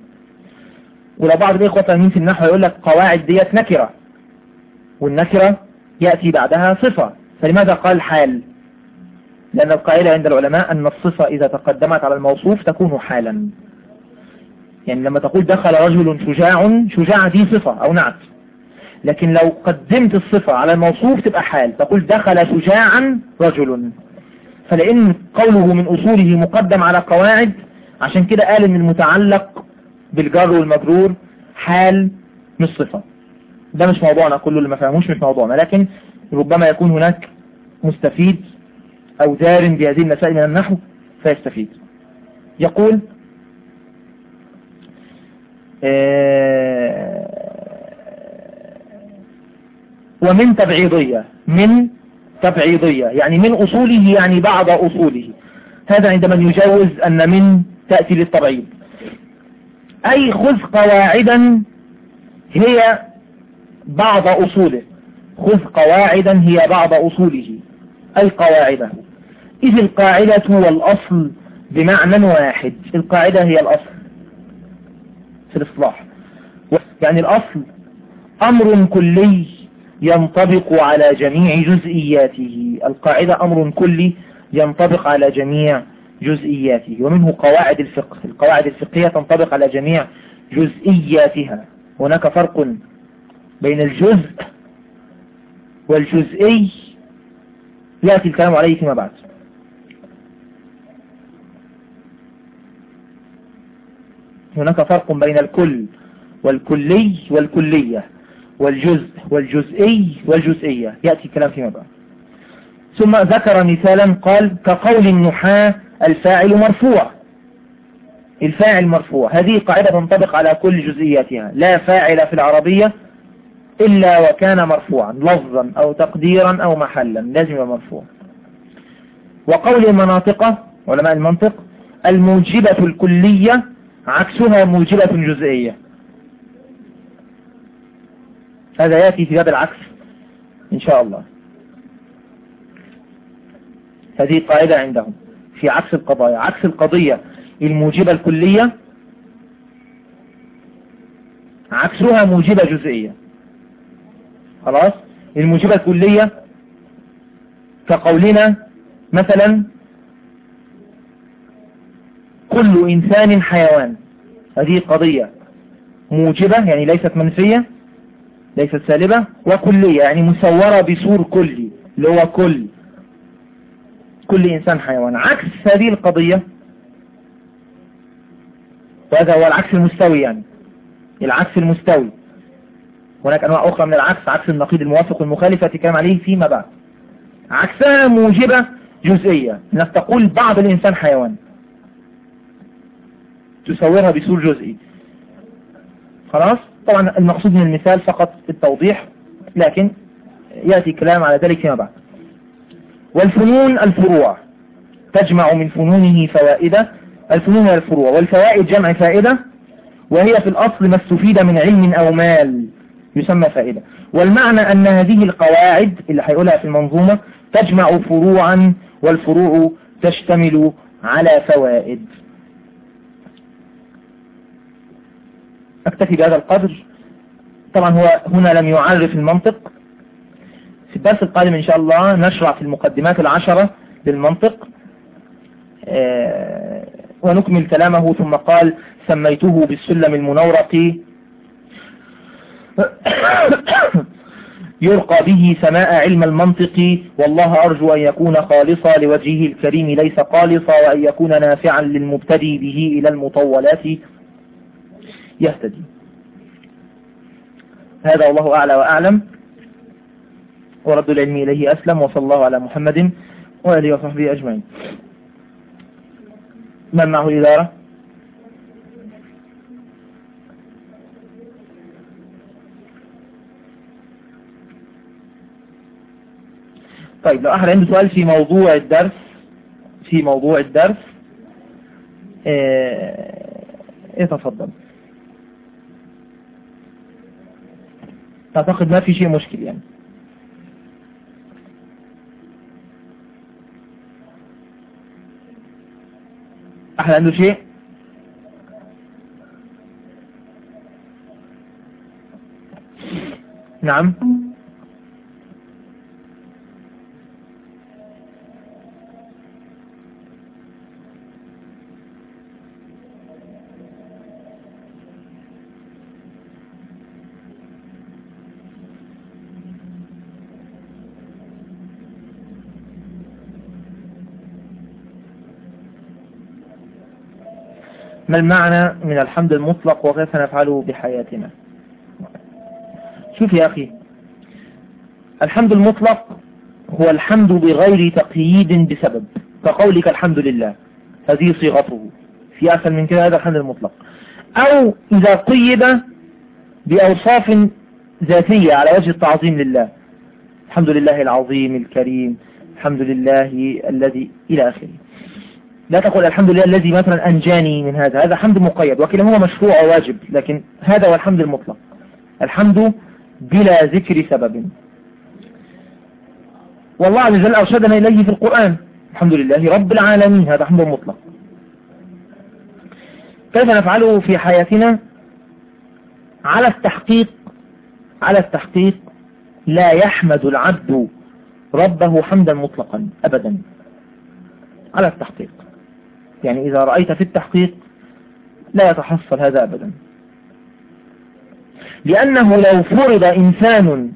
ولو بعض الإخوة فاهمين في النحو يقول لك قواعد ديت نكرة والنكرة يأتي بعدها صفة. فلماذا قال حال؟ لأن القاعدة عند العلماء أن الصفة إذا تقدمت على الموصوف تكون حالا. يعني لما تقول دخل رجل شجاع شجاع دي صفة أو نعت. لكن لو قدمت الصفة على الموصوف تبقى حال. تقول دخل شجاعا رجل. فلأن قوله من أصوله مقدم على قواعد عشان كده قال إن المتعلق بالجر والمجرور حال مش صفة. ده مش موضوعنا كله اللي ما فهموش مش موضوعنا. لكن ربما يكون هناك مستفيد أو دار بهذه المسائل من النحو فيستفيد. يقول آه، ومن تبعيضية من تبعيضية يعني من أصوله يعني بعض أصوله. هذا عندما يجوز أن من تأتي للتبعيض. أي خذ قواعدا هي بعض أصوله. خذ قواعدا هي بعض أصوله. أي قواعدة؟ إذ القاعدة والأصل بمعنى واحد. القاعدة هي الأصل في الإصلاح. يعني الأصل أمر كلي ينطبق على جميع جزئياته. القاعدة أمر كلي ينطبق على جميع جزئياته. ومنه قواعد الفقه. القواعد الفقهية تنطبق على جميع جزئياتها. هناك فرق بين الجزء والجزئي يأتي الكلام عليه فيما بعد. هناك فرق بين الكل والكلي والكلية والجزء والجزئي والجزئية. يأتي الكلام فيما بعد. ثم ذكر مثالا قال كقول النحاة الفاعل مرفوع. الفاعل مرفوع. هذه قاعدة تنطبق على كل جزئياتها. لا فاعل في العربية إلا وكان مرفوعا لفظا أو تقديرا أو محلا لازم مرفوع. وقول المناطق علماء المنطق الموجبة الكلية عكسها موجبة جزئية. هذا يأتي في باب العكس إن شاء الله. هذه قاعدة عندهم في عكس القضايا. عكس القضية الموجبة الكلية عكسها موجبة جزئية. خلاص؟ الموجبة الكلية كقولنا مثلا كل إنسان حيوان. هذه قضية موجبة يعني ليست منفية ليست سالبة وكلية يعني مصورة بسور كلي اللي هو كل كل إنسان حيوان. عكس هذه القضية وهذا هو العكس المستوي يعني العكس المستوي. هناك أنواع أخرى من العكس عكس النقيض الموافق والمخالف تكلم عليه فيما بعد. عكسها موجبة جزئية انك تقول بعض الإنسان حيوان. تصورها بسور جزئي. خلاص؟ طبعا المقصود من المثال فقط التوضيح لكن يأتي كلام على ذلك فيما بعد. والفنون الفروع. تجمع من فنونه فوائد الفنون الفروع. والفوائد جمع فائدة وهي في الأصل ما استفيد من علم أو مال. يسمى فائدة. والمعنى أن هذه القواعد اللي هيقولها في المنظومة تجمع فروعا والفروع تشتمل على فوائد. أكتفي بهذا القدر. طبعا هو هنا لم يعرف المنطق. في الدرس القادم إن شاء الله نشرع في المقدمات العشرة للمنطق. آه، ونكمل كلامه ثم قال سميته بالسلم المنورق يرقى به سماء علم المنطق والله أرجو أن يكون خالصا لوجهه الكريم ليس قالصا وأن يكون نافعا للمبتدي به إلى المطولات. يهتدي. هذا والله أعلى وأعلم. ورد العلم إليه أسلم وصلى الله على محمد وآله وصحبه أجمعين. من معه الإدارة طيب لو أحد عنده سؤال في موضوع الدرس في موضوع الدرس يتفضل أعتقد ما في شيء مشكل يعني. أحد عنده شيء؟ نعم. ما المعنى من الحمد المطلق وكيف نفعله بحياتنا؟ شوف يا أخي الحمد المطلق هو الحمد بغير تقييد بسبب كقولك الحمد لله هذه صيغته. في أسهل من كده هذا الحمد المطلق. أو إذا قيد بأوصاف ذاتية على وجه التعظيم لله. الحمد لله العظيم الكريم الحمد لله الذي إلى آخره. لا تقول الحمد لله الذي مثلا أنجاني من هذا هذا حمد مقيد وكلاهما مشروع وواجب لكن هذا هو الحمد المطلق. الحمد بلا ذكر سبب. والله عز وجل أرشدنا إليه في القرآن. الحمد لله رب العالمين هذا حمد مطلق. كيف نفعله في حياتنا؟ على التحقيق على التحقيق لا يحمد العبد ربه حمدا مطلقا أبدا. على التحقيق. يعني إذا رأيت في التحقيق لا يتحصل هذا أبدا. لأنه لو فرض إنسان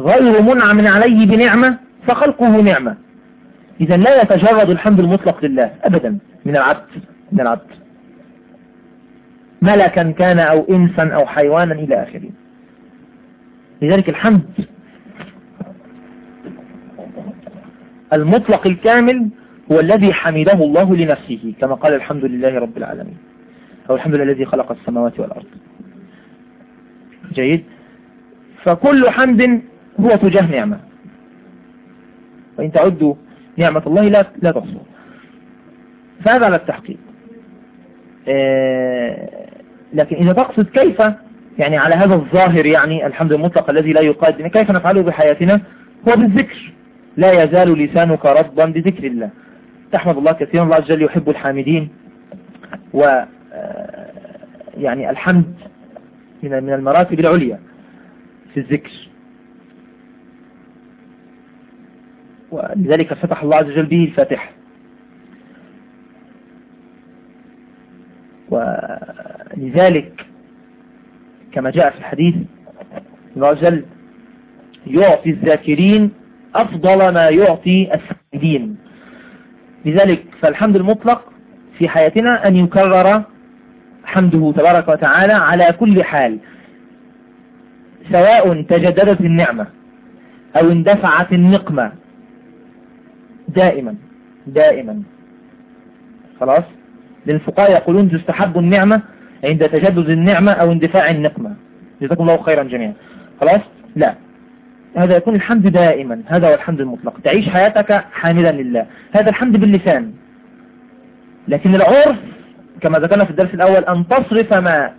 غير منعم عليه بنعمة فخلقه نعمة. إذا لا يتجرد الحمد المطلق لله أبدا من العبد من العبد. ملكا كان أو إنسا أو حيوانا إلى آخره. لذلك الحمد المطلق الكامل هو الذي حمده الله لنفسه كما قال الحمد لله رب العالمين. أو الحمد لله الذي خلق السماوات والأرض. جيد؟ فكل حمد هو تجاه نعمة. وإن تعدوا نعمة الله لا لا تحصوا فهذا على التحقيق. آه، لكن إذا تقصد كيف يعني على هذا الظاهر يعني الحمد المطلق الذي لا يقاد كيف نفعله بحياتنا؟ هو بالذكر. لا يزال لسانك رضا بذكر الله. تحمد الله كثيرا الله عز وجل يحب الحامدين و آه، يعني الحمد من من المراتب العليا في الذكر. ولذلك فتح الله عز وجل به الفاتحة. ولذلك كما جاء في الحديث الله عز وجل يعطي الذاكرين أفضل ما يعطي السائدين لذلك فالحمد المطلق في حياتنا أن يكرر حمده تبارك وتعالى على كل حال سواء تجددت النعمة أو اندفعت النقمة دائما دائما. خلاص؟ للفقهاء يقولون تستحب النعمة عند تجدد النعمة أو اندفاع النقمة. جزاكم الله خيرا جميعا. خلاص؟ لا. هذا يكون الحمد دائما. هذا هو الحمد المطلق. تعيش حياتك حامدا لله. هذا الحمد باللسان. لكن العرف كما ذكرنا في الدرس الأول أن تصرف ما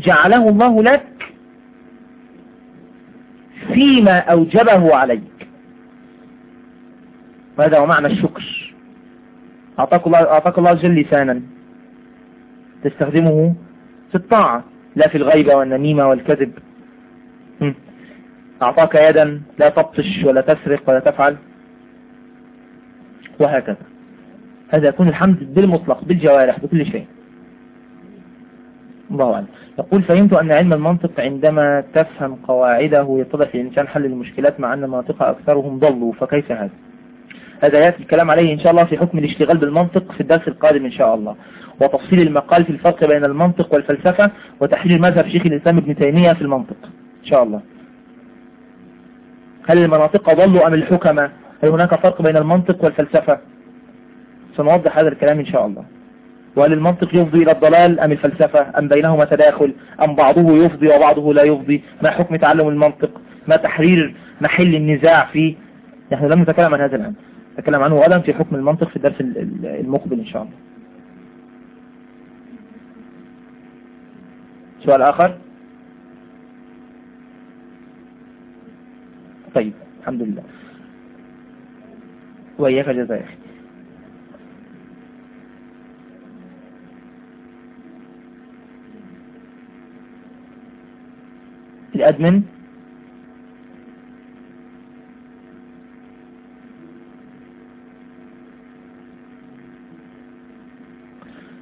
جعله الله لك فيما أوجبه عليك. وهذا هو معنى الشكر. أعطاك الله, أعطاك الله جل لسانا. تستخدمه في الطاعة لا في الغيبة والنميمة والكذب. أعطاك يدا لا تبطش ولا تسرق ولا تفعل وهكذا. هذا يكون الحمد بالمطلق بالجوارح بكل شيء. الله أعلم. يقول فهمت أن علم المنطق عندما تفهم قواعده يتضح للإنسان حل المشكلات مع أن مناطق أكثرهم ضلوا فكيف هذا؟ هذا يأتي الكلام عليه إن شاء الله في حكم الاشتغال بالمنطق في الدرس القادم إن شاء الله وتفصيل المقال في الفرق بين المنطق والفلسفة وتحليل مذهب شيخ الإسلام ابن تيمية في المنطق إن شاء الله. هل المناطق ضلوا أم الحكمة؟ هل هناك فرق بين المنطق والفلسفة؟ سنوضح هذا الكلام إن شاء الله. وهل المنطق يفضي إلى الضلال أم الفلسفة؟ أم بينهما تداخل؟ أم بعضه يفضي وبعضه لا يفضي؟ ما حكم تعلم المنطق؟ ما تحرير محل النزاع فيه؟ نحن لم نتكلم عن هذا الآن نتكلم عنه غدا في حكم المنطق في الدرس المقبل إن شاء الله. سؤال آخر. طيب الحمد لله. وإياك جزاء الأدمن.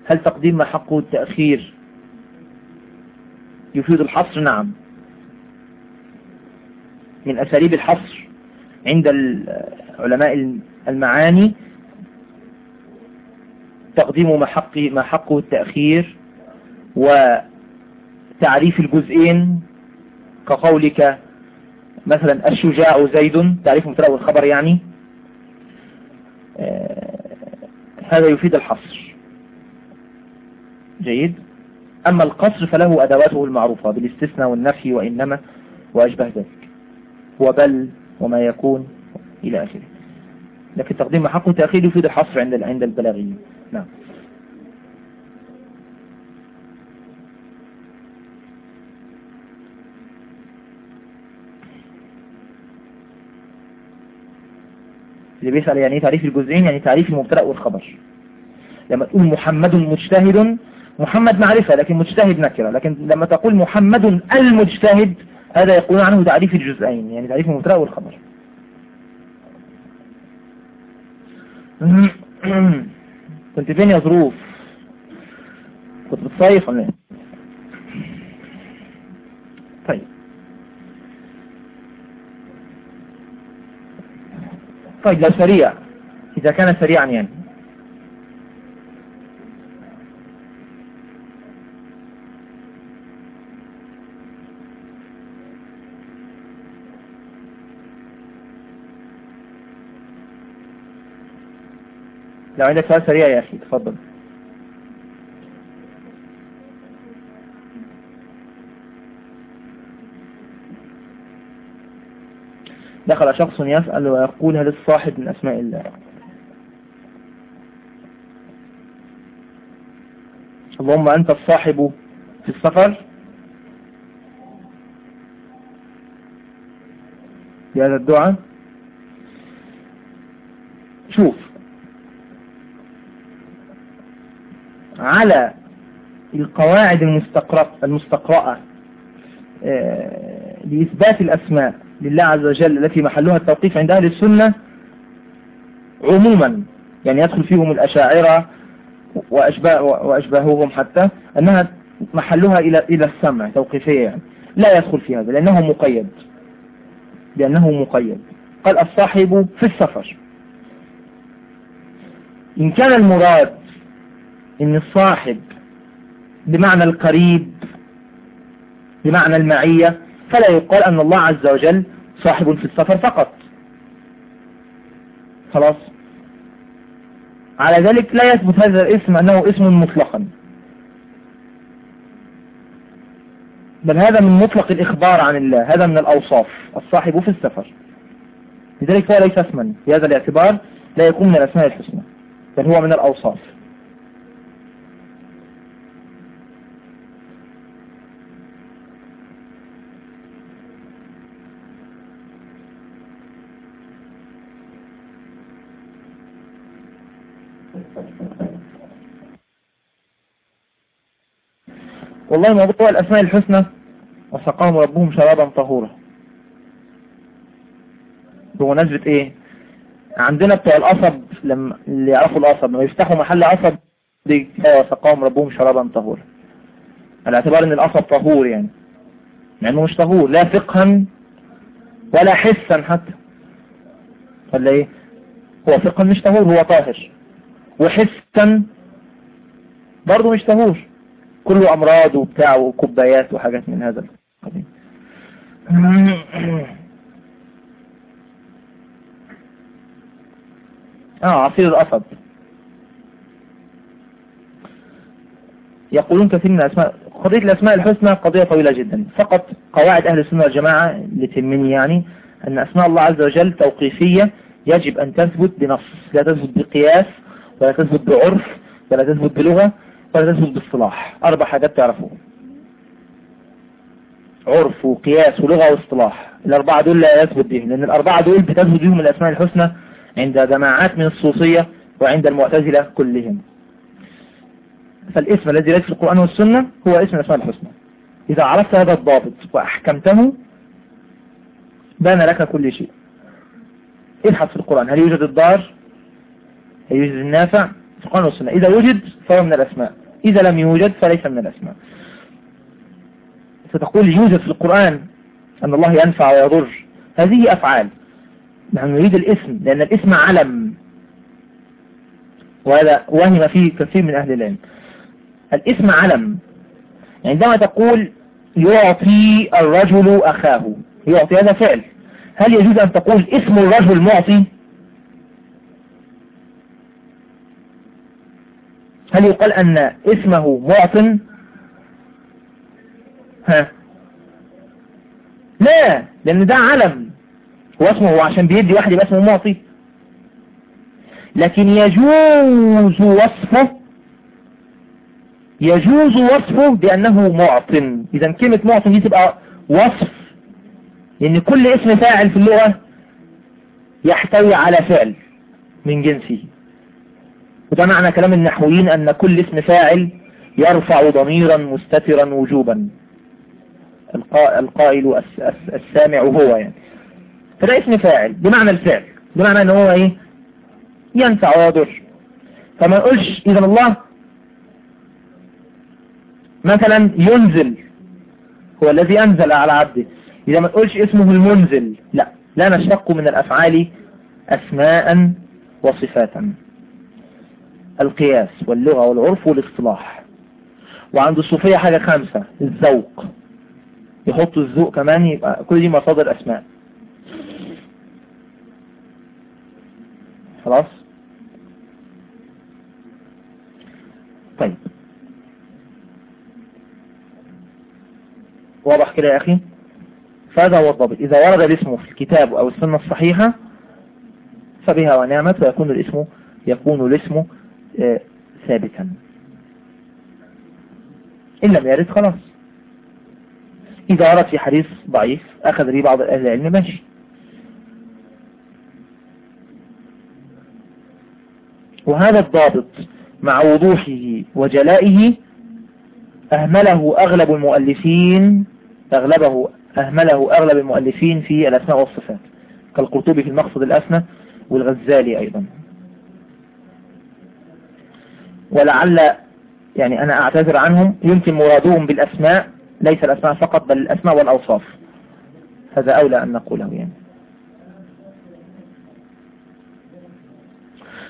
هل تقديم ما حقه التأخير يفيد الحصر؟ نعم. من أساليب الحصر عند علماء المعاني تقديم ما حقه, ما حقه التأخير وتعريف الجزئين كقولك مثلا الشجاع زيد تعريف مبتدا والخبر يعني آه، هذا يفيد الحصر. جيد؟ أما القصر فله أدواته المعروفة بالإستثناء والنفي وإنما وأشبه ذلك. وبل وما يكون إلى آخره. لكن تقديم حق تأخير يفيد الحصر عند عند البلاغيين. نعم. اللي بيسأل يعني إيه تعريف الجزئين؟ يعني تعريف المبتدأ والخبر. لما تقول محمد مجتهد محمد معرفة لكن مجتهد نكرة. لكن لما تقول محمد المجتهد هذا يقول عنه تعريف الجزئين يعني تعريف المبتدأ والخبر. كنت فين يا ظروف؟ كنت بتصيف ولا إيه؟ طيب. طيب لو سريع. إذا كان سريعا يعني. لو عندك سؤال سريع يا أخي تفضل. دخل شخص يسأل ويقول هل الصاحب من أسماء الله؟ اللهم أنت الصاحب في السفر. في هذا الدعاء شوف على القواعد المستقرأة آه، لإثبات الأسماء لله عز وجل التي محلها التوقيف عند أهل السنة عموما. يعني يدخل فيهم الأشاعرة وأشباه وأشباههم حتى أنها محلها إلى إلى السمع توقيفية يعني لا يدخل في هذا لأنه مقيد. لأنه مقيد. قال الصاحب في السفر إن كان المراد إن الصاحب بمعنى القريب بمعنى المعية فلا يقال أن الله عز وجل صاحب في السفر فقط. خلاص؟ على ذلك لا يثبت هذا الاسم أنه اسم مطلقا. بل هذا من مطلق الإخبار عن الله هذا من الأوصاف الصاحب في السفر. لذلك هو ليس اسما في هذا الاعتبار لا يكون من الأسماء الحسنى بل هو من الأوصاف. والله موضوع الأسماء الحسنى وسقاهم ربهم شرابا طهورا. بمناسبة إيه؟ عندنا بتوع القصب لما اللي يعرفوا القصب لما يفتحوا محل قصب وسقاهم ربهم شرابا طهورا. على اعتبار إن القصب طهور يعني. مع إنه مش طهور لا فقها ولا حسا حتى. ولا إيه؟ هو فقها مش طهور هو طاهر. وحسا برضه مش طهور. كله أمراض وبتاع وكوبايات وحاجات من هذا القبيل آه عصير القصب. يقولون كثير من الأسماء قضية الأسماء الحسنى قضية طويلة جدا. فقط قواعد أهل السنة والجماعة لتمني يعني أن أسماء الله عز وجل توقيفية يجب أن تثبت بنص لا تثبت بقياس ولا تثبت بعرف ولا تثبت بلغة. ولا تثبت باصطلاح. أربع حاجات تعرفوهم عرف وقياس ولغة واصطلاح. الأربعة دول لا يثبت بهم لأن الأربعة دول بتثبت بهم الأسماء الحسنى عند جماعات من الصوصية وعند المعتزلة كلهم. فالاسم الذي ليس في القرآن والسنة هو اسم الأسماء الحسنى. إذا عرفت هذا الضابط وأحكمته بان لك كل شيء. ابحث في القرآن. هل يوجد الضار هل يوجد النافع؟ في القرآن والسنة. إذا وجد فهو من الأسماء. إذا لم يوجد فليس من الأسماء. ستقول يوجد في القرآن أن الله ينفع ويضر. هذه أفعال. نحن نريد الاسم لأن الاسم علم. وهذا وهم فيه كثير من أهل العلم. الاسم علم. عندما تقول يعطي الرجل أخاه يعطي هذا فعل. هل يجوز أن تقول اسم الرجل معطي؟ هل يقال أن اسمه معطن؟ ها. لا لأن ده علم. هو اسمه عشان بيدي واحد يبقى اسمه معطي. لكن يجوز وصفه يجوز وصفه بأنه معطن. إذا كلمة معطن دي تبقى وصف. لأن كل اسم فاعل في اللغة يحتوي على فعل من جنسه. وده معنى كلام النحويين أن كل اسم فاعل يرفع ضميرا مستترا وجوبا. القائل السامع هو يعني. فده اسم فاعل بمعنى الفعل. بمعنى إن هو إيه؟ ينفع ويضر فما نقولش اذا الله مثلا ينزل هو الذي أنزل على عبده. إذا ما نقولش اسمه المنزل لا. لا نشتق من الأفعال اسماء وصفاتا. القياس واللغة والعرف والاصطلاح. وعند الصوفية حاجة خامسة الذوق. يحطوا الذوق كمان يبقى كل دي مصادر أسماء. خلاص؟ طيب. واضح كده يا أخي؟ فهذا هو الضابط. إذا ورد الاسم في الكتاب أو السنة الصحيحة فبها ونعمت ويكون الاسم يكون الاسم ثابتا. إن لم يرد خلاص. إذا ورد في حديث ضعيف أخذ به بعض أهل العلم ماشي. وهذا الضابط مع وضوحه وجلائه أهمله أغلب المؤلفين أغلبه أهمله أغلب المؤلفين في الأسماء والصفات كالقرطبي في المقصد الأسنى والغزالي أيضا. ولعل يعني أنا أعتذر عنهم يمكن مرادهم بالأسماء ليس الأسماء فقط بل الأسماء والأوصاف. هذا أولى أن نقوله يعني.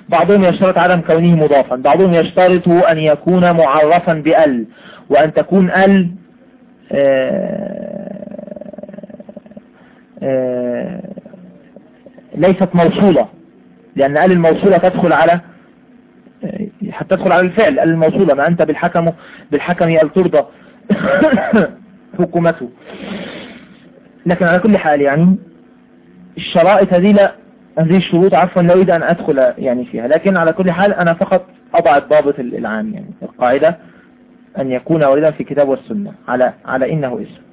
بعضهم يشترط عدم كونه مضافا. بعضهم يشترط أن يكون معرفا بأل وأن تكون أل آه، آه، ليست موصولة لأن أل الموصولة تدخل على حتى تدخل على الفعل الموصولة ما أنت بالحكم بالحكم أل ترضى حكومته. لكن على كل حال يعني الشرائط هذه لا هذه الشروط عفوا لا أريد أن أدخل يعني فيها. لكن على كل حال أنا فقط أضع الضابط العام يعني القاعدة أن يكون وردا في كتاب والسنة على على إنه اسم.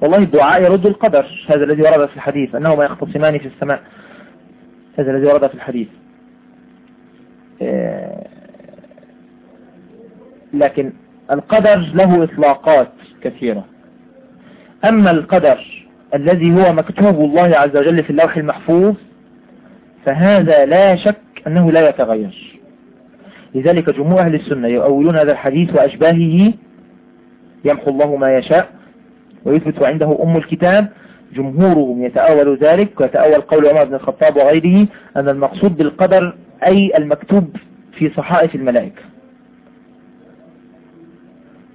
والله الدعاء يرد القدر هذا الذي ورد في الحديث أنهما يختصمان في السماء. هذا الذي ورد في الحديث. آه، لكن القدر له إطلاقات كثيرة. أما القدر الذي هو مكتوب الله عز وجل في اللوح المحفوظ فهذا لا شك أنه لا يتغير. لذلك جمهور أهل السنة يؤولون هذا الحديث وأشباهه يمحو الله ما يشاء ويثبت عنده أم الكتاب جمهورهم يتأول ذلك ويتأول قول عمر بن الخطاب وغيره أن المقصود بالقدر أي المكتوب في صحائف الملائكة.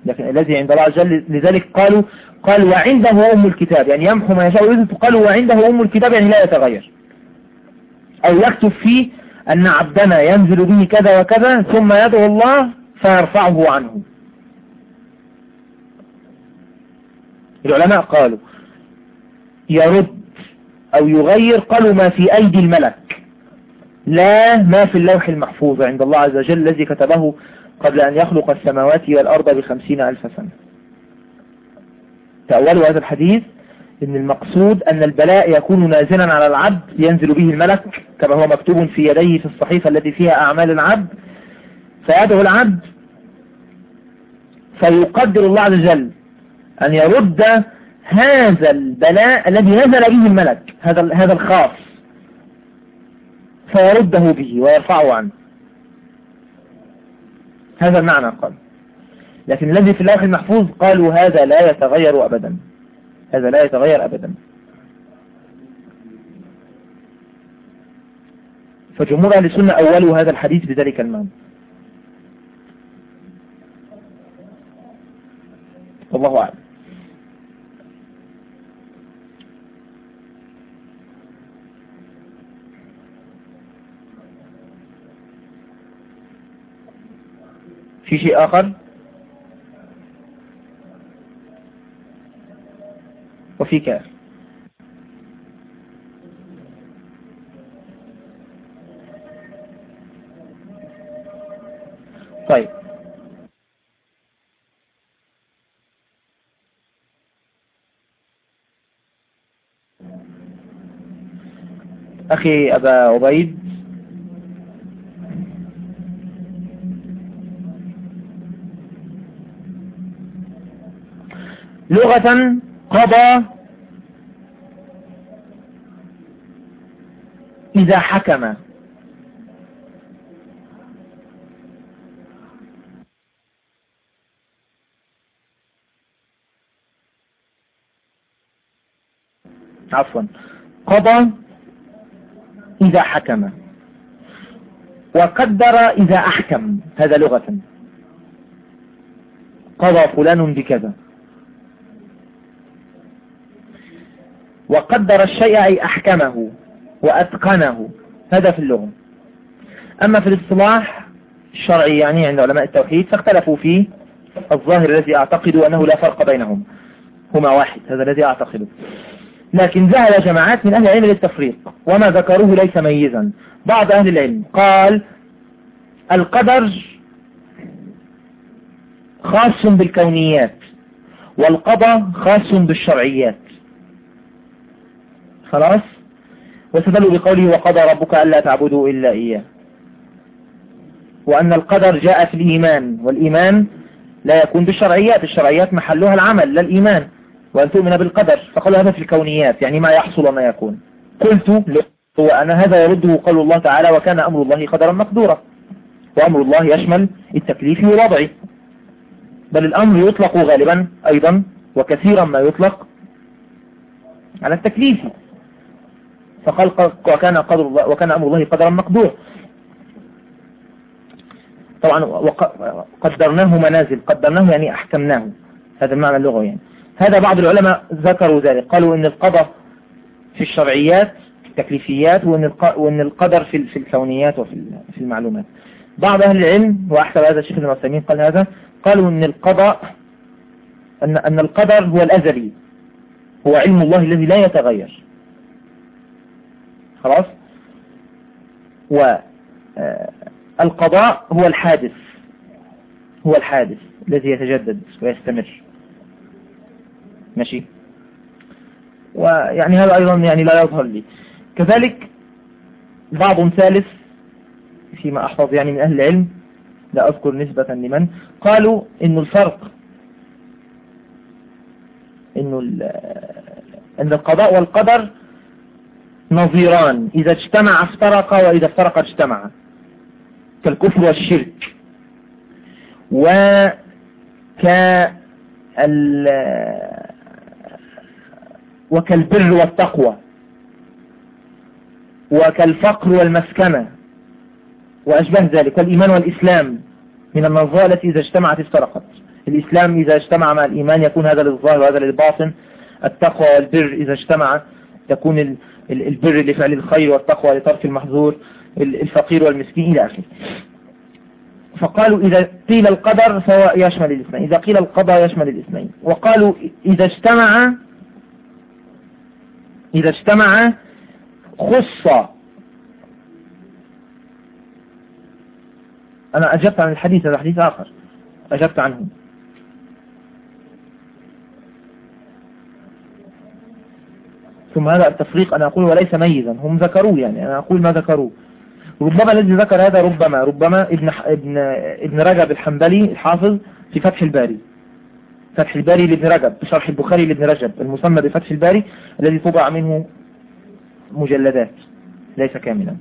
لكن الذي عند الله عز وجل لذلك قالوا قال وعنده أم الكتاب يعني يمحو ما يشاء ويثبت قالوا وعنده أم الكتاب يعني لا يتغير. أو يكتب فيه أن عبدنا ينزل به كذا وكذا ثم يدعو الله فيرفعه عنه. العلماء قالوا يرد أو يغير قالوا ما في أيدي الملك. لا ما في اللوح المحفوظ عند الله عز وجل الذي كتبه قبل أن يخلق السماوات والأرض بخمسين ألف سنة. تأولوا هذا الحديث إن المقصود أن البلاء يكون نازلا على العبد ينزل به الملك كما هو مكتوب في يديه في الصحيفة التي فيها أعمال العبد. فيدعو العبد. فيقدر الله عز وجل أن يرد هذا البلاء الذي نزل به الملك هذا هذا الخاص. فيرده به ويرفعه عنه. هذا المعنى قال. لكن الذي في اللوح المحفوظ قالوا هذا لا يتغير أبدا. هذا لا يتغير أبدا. فجمهور أهل السنة أولوا هذا الحديث بذلك المعنى. والله أعلم. في شيء آخر؟ وفي كاف. طيب. أخي أبا عبيد. لغة قضى. إذا حكم. عفوا. قضى إذا حكم. وقدر إذا أحكم. هذا لغة. قضى فلان بكذا. وقدر الشيء أي أحكمه وأتقنه. هذا في اللغة. أما في الاصطلاح الشرعي يعني عند علماء التوحيد فاختلفوا فيه. الظاهر الذي أعتقد أنه لا فرق بينهم. هما واحد هذا الذي أعتقده. لكن ذهب جماعات من أهل العلم للتفريق وما ذكروه ليس ميزا. بعض أهل العلم قال القدر خاص بالكونيات والقضاء خاص بالشرعيات. خلاص؟ واستدلوا بقوله وقضى ربك ألا تعبدوا إلا إياه. وأن القدر جاء في الإيمان والإيمان لا يكون بالشرعيات الشرعيات محلها العمل لا الإيمان. وأن تؤمن بالقدر فقالوا هذا في الكونيات يعني ما يحصل وما يكون. قلت هو أن هذا يرده قول الله تعالى وكان أمر الله قدرا مقدورا. وأمر الله يشمل التكليف والوضع بل الأمر يطلق غالبا أيضا وكثيرا ما يطلق على التكليف. فقال وكان قدر وكان أمر الله قدرا مقدور. طبعا قدرناه منازل قدرناه يعني أحكمناه. هذا المعنى اللغوي يعني. هذا بعض العلماء ذكروا ذلك. قالوا إن القضاء في الشرعيات التكليفيات وإن القدر في الكونيات وفي في المعلومات. بعض أهل العلم واحسب هذا الشيخ عثيمين قال هذا قالوا إن القضاء ان إن القدر هو الأزلي. هو علم الله الذي لا يتغير. خلاص؟ والقضاء هو الحادث هو الحادث الذي يتجدد ويستمر. ماشي؟ ويعني هذا أيضا يعني لا يظهر لي. كذلك بعض ثالث فيما أحفظ يعني من أهل العلم لا أذكر نسبة لمن قالوا إنه الفرق إنه أن القضاء والقدر نظيران. إذا اجتمع افترقا وإذا افترقا اجتمعا كالكفر والشرك. وك وكالبر والتقوى. وكالفقر والمسكنة. وأشبه ذلك. والإيمان والإسلام. من النظارة التي إذا اجتمعت افترقت. الإسلام إذا اجتمع مع الإيمان يكون هذا للظاهر وهذا للباطن. التقوى والبر إذا اجتمع يكون البر لفعل الخير والتقوى لترك المحظور الفقير والمسكين إلى آخره. فقالوا إذا قيل القدر فهو يشمل الاثنين. إذا قيل القضاء يشمل الاثنين. وقالوا إذا اجتمع إذا اجتمع خص. أنا أجبت عن الحديث هذا حديث آخر. أجبت عنه. ثم هذا التفريق أنا أقول وليس ميزا هم ذكروه يعني أنا أقول ما ذكروه. ربما الذي ذكر هذا ربما ربما ابن ابن ابن رجب الحنبلي الحافظ في فتح الباري. فتح الباري لابن رجب بشرح البخاري لابن رجب المسمى بفتح الباري الذي طبع منه مجلدات ليس كاملا.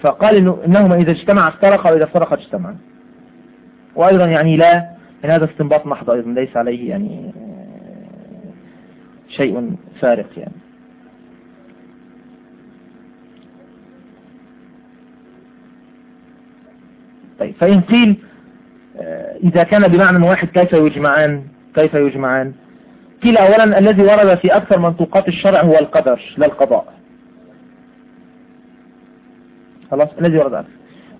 فقال إنه إنهما إذا اجتمع افترق وإذا افترق اجتمع. وأيضا يعني لا يعني هذا استنباط محض أيضا ليس عليه يعني شيء فارق يعني. طيب فإن قيل آه، إذا كان بمعنى واحد كيف يجمعان؟ كيف يجمعان؟ قيل أولا الذي ورد في أكثر منطوقات الشرع هو القدر لا القضاء. خلاص؟ الذي ورد.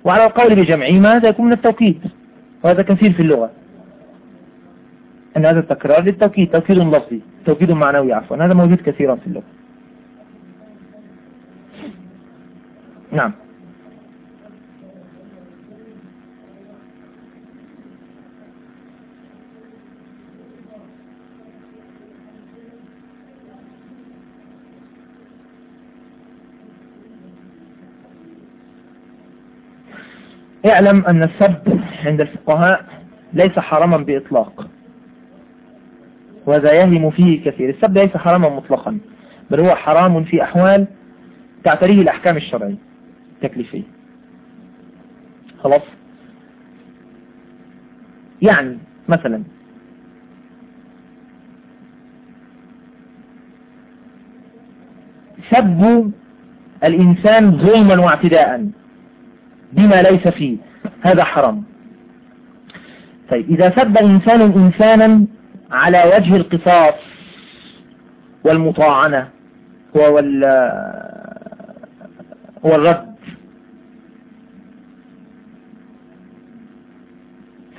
وعلى القول بجمعهما هذا يكون من التوكيد. وهذا كثير في اللغة. أن هذا التكرار للتوكيد توكيد لفظي توكيد معنوي عفوا هذا موجود كثيرا في اللغة. نعم. اعلم أن السب عند الفقهاء ليس حراما بإطلاق. وهذا يهم فيه كثير. السب ليس حراما مطلقا بل هو حرام في أحوال تعتريه الأحكام الشرعية التكليفية. خلاص؟ يعني مثلا سب الإنسان ظلما واعتداء بما ليس فيه. هذا حرام. طيب إذا سب إنسان إنسانا على وجه القصاص والمطاعنة والرد.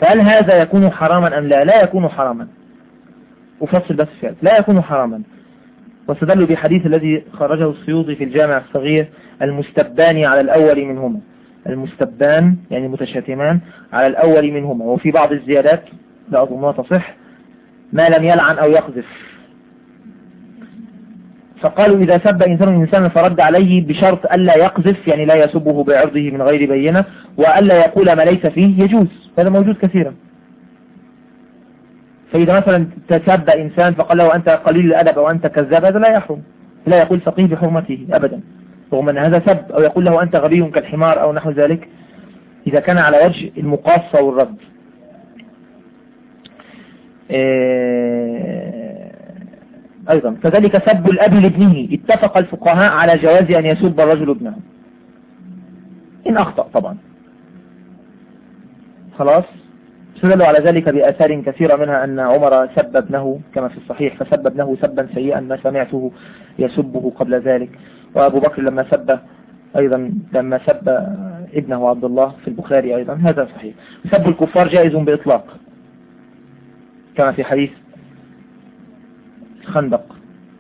فهل هذا يكون حراما أم لا؟ لا يكون حراما. أفصل بس فعل لا يكون حراما. واستدلوا بحديث الذي خرجه السيوطي في الجامع الصغير المستبان على الأول منهما. المستبان يعني متشاتمان على الأول منهما. وفي بعض الزيادات لا أظنها تصح. ما لم يلعن أو يقذف. فقالوا إذا سب إنسان إنسانا فرد عليه بشرط ألا يقذف يعني لا يسبه بعرضه من غير بينة وألا يقول ما ليس فيه يجوز. هذا موجود كثيرا. فإذا مثلا تسب إنسان فقال له أنت قليل الأدب أو أنت كذاب هذا لا يحرم. لا يقول فقيه بحرمته أبدا. رغم أن هذا سب أو يقول له أنت غبي كالحمار أو نحو ذلك. إذا كان على وجه المقاصة والرد. أيضا. كذلك سب الأب لابنه. اتفق الفقهاء على جواز أن يسب الرجل ابنه. إن أخطأ طبعا. خلاص؟ استدلوا على ذلك بآثار كثيرة منها أن عمر سب ابنه كما في الصحيح فسب ابنه سبا سيئا ما سمعته يسبه قبل ذلك. وأبو بكر لما سب أيضا لما سب ابنه عبد الله في البخاري أيضا هذا صحيح. سب الكفار جائز بإطلاق. كما في حديث الخندق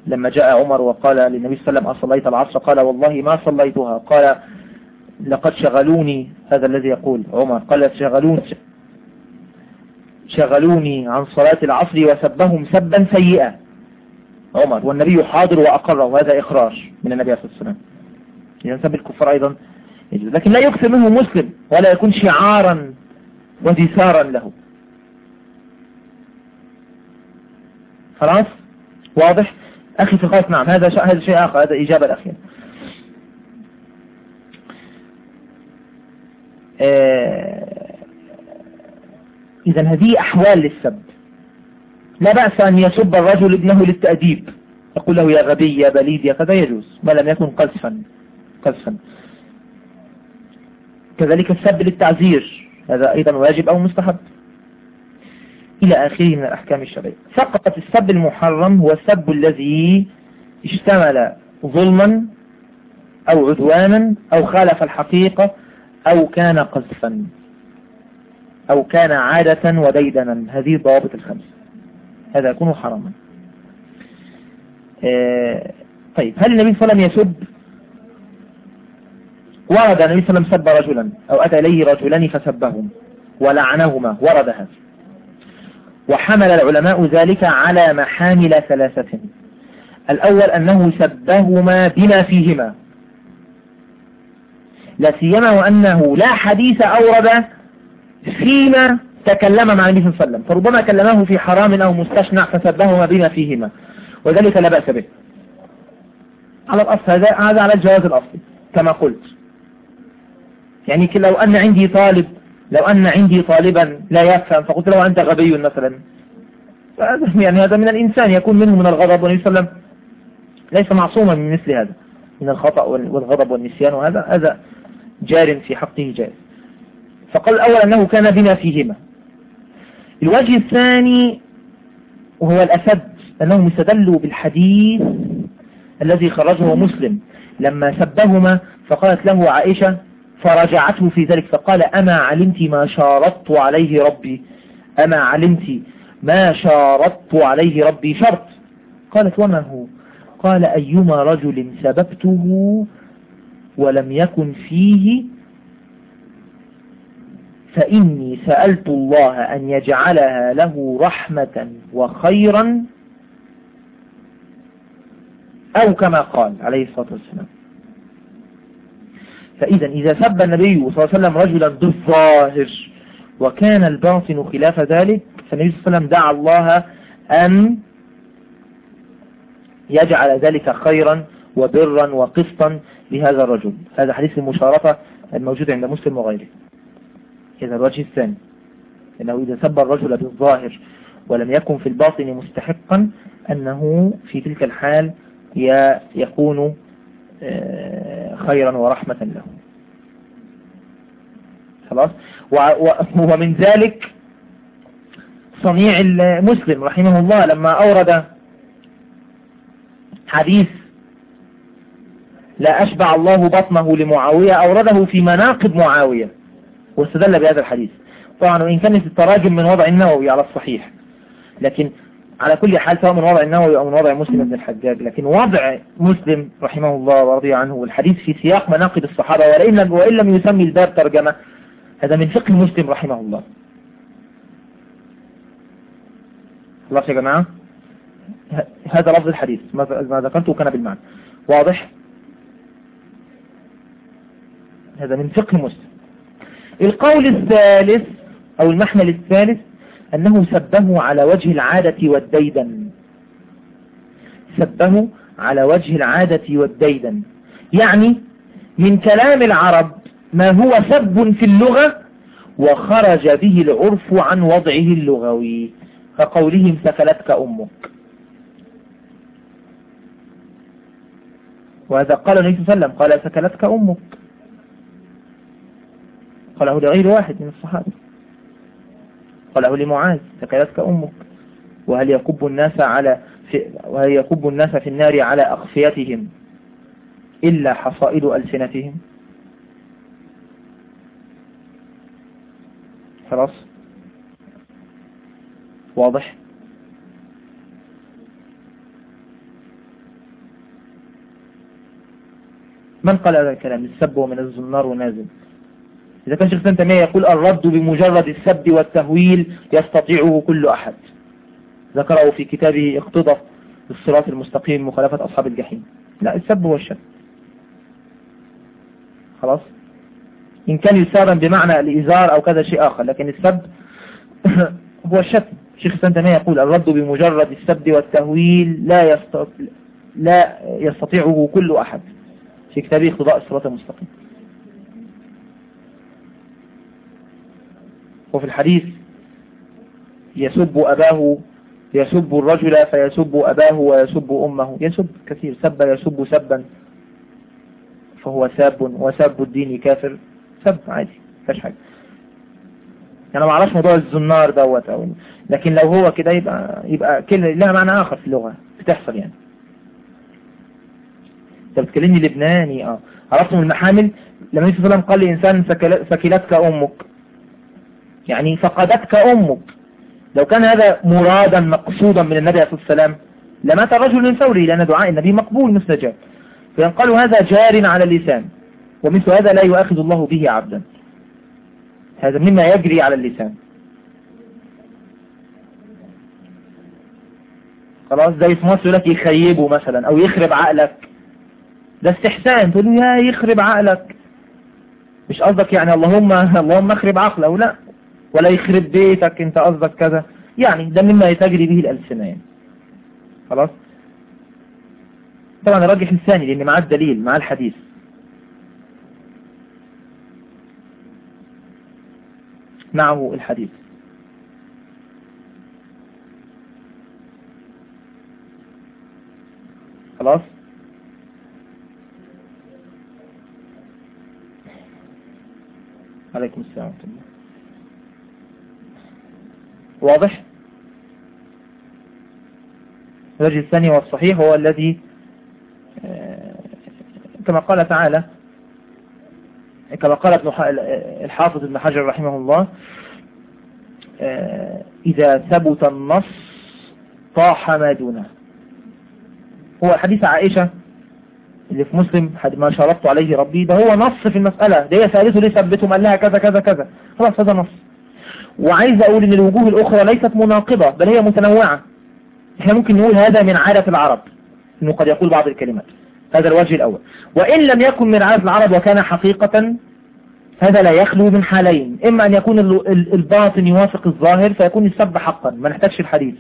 لما جاء عمر وقال للنبي صلى الله عليه وسلم أصليت العصر؟ قال والله ما صليتها. قال لقد شغلوني. هذا الذي يقول عمر. قال شغلوني شغلوني عن صلاة العصر وسبهم سبا سيئا. عمر والنبي حاضر وأقره وهذا إخراج من النبي صلى الله عليه وسلم إذا سب الكفار أيضا لكن لا يكثر منه مسلم ولا يكون شعارا ودثارا له. خلاص؟ واضح؟ أخي في الخاص نعم. هذا شيء هذا شيء آخر هذا إجابة الأخيرة. آه، إذا هذه أحوال للسب لا بأس أن يسب الرجل ابنه للتأديب. يقول له يا غبي يا بليد يا كذا. يجوز ما لم يكن قذفا. قذفا. كذلك السب للتعزير هذا أيضا واجب أو مستحب. إلى آخره من الأحكام الشرعية. فقط السب المحرم هو السب الذي اشتمل ظلما أو عدوانا أو خالف الحقيقة أو كان قذفا أو كان عادة وديدنا. هذه ضوابط الخمس. هذا يكون حراما. آه، طيب هل النبي صلى الله عليه وسلم يسب؟ ورد النبي صلى الله عليه وسلم سب رجلا أو أتى إليه رجلان فسبهم ولعنهما. ورد هذا. وحمل العلماء ذلك على محامل ثلاثة. الأول أنه سبهما بما فيهما. لا سيما وأنه لا حديث أورد فيما تكلم مع النبي صلى الله عليه وسلم. فربما كلمه في حرام أو مستشنع فسبهما بما فيهما. وذلك لا بأس به. على الأصل هذا هذا على الجواز الأصلي كما قلت. يعني لو أن عندي طالب لو أن عندي طالبا لا يفهم فقلت له أنت غبي مثلا. يعني هذا من الإنسان يكون منه من الغضب والنبي صلى الله عليه وسلم ليس معصوما من مثل هذا من الخطأ والغضب والنسيان وهذا هذا جار في حقه جائز فقال الأول أنه كان بنا فيهما. الوجه الثاني وهو الأسد أنهم استدلوا بالحديث الذي خرجه مسلم. لما سبهما فقالت له عائشة فرجعته في ذلك فقال أما علمت ما شارطت عليه ربي؟ أما علمت ما شارطت عليه ربي شرط؟ قالت وما هو؟ قال أيما رجل سببته ولم يكن فيه فإني سألت الله أن يجعلها له رحمة وخيرا أو كما قال عليه الصلاة والسلام. فإذا إذا سب النبي صلى الله عليه وسلم رجلا بالظاهر وكان الباطن خلاف ذلك فالنبي صلى الله عليه وسلم دعا الله أن يجعل ذلك خيرا وبرا وقسطا لهذا الرجل. هذا حديث المشارطة الموجود عند مسلم وغيره. إذا الوجه الثاني أنه إذا سب الرجل بالظاهر ولم يكن في الباطن مستحقا أنه في تلك الحال يكون خيرا ورحمة له. خلاص؟ ومن ذلك صنيع المسلم رحمه الله لما أورد حديث لا أشبع الله بطنه لمعاوية أورده في مناقب معاوية واستدل بهذا الحديث. طبعا وإن كانت التراجم من وضع النووي على الصحيح لكن على كل حال سواء من وضع النووي أو من وضع مسلم بن الحجاج. لكن وضع مسلم رحمه الله ورضي عنه والحديث في سياق مناقب الصحابة وإن لم, وإن لم يسمي الباب ترجمة هذا من فقه مسلم رحمه الله. خلاص يا جماعة؟ هذا لفظ الحديث. ما ذكرته كان بالمعنى. واضح؟ هذا من فقه مسلم. القول الثالث أو المحمل الثالث أنه سبه على وجه العادة والديدن. سبه على وجه العادة والديدن. يعني من كلام العرب ما هو سب في اللغة وخرج به العرف عن وضعه اللغوي. كقولهم سكلتك أمك. وهذا قال النبي صلى الله عليه وسلم قال سكلتك أمك. قاله لغير واحد من الصحابة. قاله لمعاذ سكلتك أمك وهل يكب الناس على وهل يكب الناس في النار على أخفيتهم إلا حصائد ألسنتهم؟ خلاص. واضح. من قال هذا الكلام؟ السب ومن الزنار ونازل إذا كان شيخ تيمية يقول الرد بمجرد السب والتهويل يستطيعه كل أحد. ذكره في كتابه اقتضى الصراط المستقيم مخالفة أصحاب الجحيم. لا السب هو الشتم خلاص؟ إن كان يستخدم بمعنى الإزار أو كذا شيء آخر لكن السب هو الشتم شيخ تيمية يقول الرد بمجرد السب والتهويل لا يستطيع لا يستطيعه كل أحد. في كتابه اقتضاء الصراط المستقيم. وفي الحديث يسب أباه يسب الرجل فيسب أباه ويسب أمه. يسب كثير سب يسب سبا فهو ساب وساب الدين كافر. سب عادي فاش حاجة. أنا ما أعرفش موضوع الزنار دوت أو لكن لو هو كده يبقى يبقى كلمه لها معنى آخر في اللغة بتحصل يعني. أنت بتكلمني لبناني آه. عرفتم المحامل؟ لما النبي صلى الله عليه وسلم قال لانسان سكلتك أمك. يعني فقدتك أمك. لو كان هذا مرادا مقصودا من النبي عليه الصلاة والسلام لمات الرجل من فوره لأن دعاء النبي مقبول مستجاب فينقل هذا جار على اللسان ومثل هذا لا يؤاخذ الله به عبدا. هذا مما يجري على اللسان. خلاص زي في مصر لك يخيبه مثلا أو يخرب عقلك. ده استحسان تقول يا يخرب عقلك. مش قصدك يعني اللهم اللهم اخرب عقله لا. ولا يخرب بيتك انت قصدك كذا. يعني ده مما يتجري به الألسنة. يعني. خلاص؟ طبعا الراجح الثاني لأن معاه الدليل معاه الحديث. معه الحديث. خلاص؟ عليكم السلام ورحمة الله. واضح؟ الوجه الثاني والصحيح هو الذي آه، كما قال تعالى كما قال الحافظ ابن حجر رحمه الله آه، إذا ثبت النص طاح ما دونه. هو حديث عائشة اللي في مسلم ما شرطت عليه ربي ده هو نص في المسألة ده هي سألته ليه ثبتهم؟ قال لها كذا كذا كذا. خلاص هذا نص. وعايز أقول إن الوجوه الأخرى ليست مناقضة بل هي متنوعة. إحنا ممكن نقول هذا من عادة العرب إنه قد يقول بعض الكلمات. هذا الوجه الأول. وإن لم يكن من عادة العرب وكان حقيقة هذا لا يخلو من حالين. إما أن يكون الباطن يوافق الظاهر فيكون السب حقا ما نحتاجش الحديث.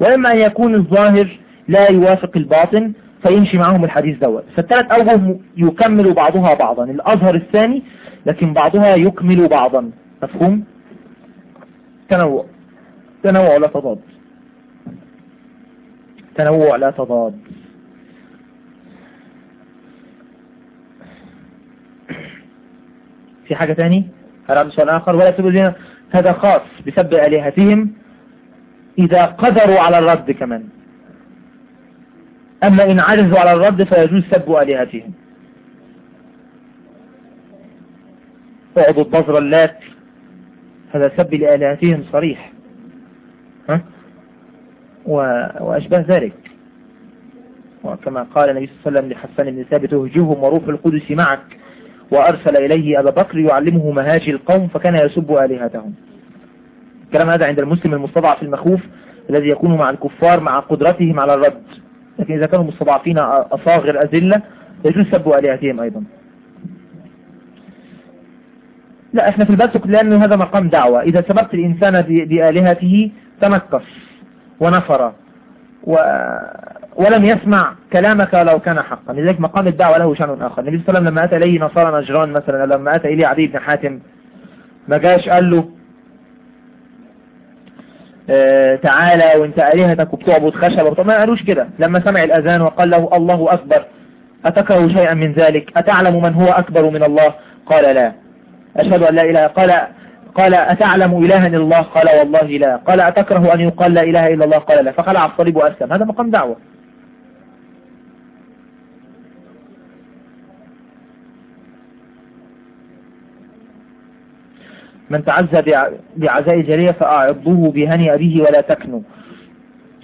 وإما أن يكون الظاهر لا يوافق الباطن فيمشي معهم الحديث دوت. فالثلاث أوجه يكمل بعضها بعضا. الأظهر الثاني لكن بعضها يكمل بعضا. مفهوم؟ تنوع. تنوع لا تضاد. تنوع لا تضاد. في حاجة تاني؟ هل سؤال آخر؟ ولا تقول هذا خاص بسب آلهتهم إذا قدروا على الرد كمان. أما إن عجزوا على الرد فيجوز سب آلهتهم. اعضوا البصر اللات. هذا سب لآلهتهم صريح. ها؟ وأشبه ذلك. وكما قال النبي صلى الله عليه وسلم لحسن بن ثابت اهجوهم وروح القدس معك. وأرسل إليه أبا بكر يعلمه مهاجي القوم فكان يسب آلهتهم. الكلام هذا عند المسلم المستضعف المخوف الذي يكون مع الكفار مع قدرتهم على الرد. لكن إذا كانوا مستضعفين أصاغر أذلة يجوز سب آلهتهم أيضا. لا إحنا في البلد لأن هذا مقام دعوة. إذا سببت الإنسان بآلهته تمكس ونفر. و... ولم يسمع كلامك لو كان حقا. لذلك مقام الدعوة له شأن آخر. النبي صلى الله عليه وسلم لما أتى إليه نصارى نجران مثلا لما أتى إليه عدي بن حاتم ما جاش قال له آه تعالى وإنت آلهتك وبتعبد خشب ما قالوش كده. لما سمع الأذان وقال له الله أكبر أتكره شيئا من ذلك؟ أتعلم من هو أكبر من الله؟ قال لا. أشهد أن لا إله قال قال أتعلم إلها إلا الله؟ قال والله لا. قال أتكره أن يقال لا إله إلا الله؟ قال لا. فخلع الصليب وأسلم هذا مقام دعوة. من تعزى بعزاء الجارية فأعضوه بهني أبيه ولا تكنوا.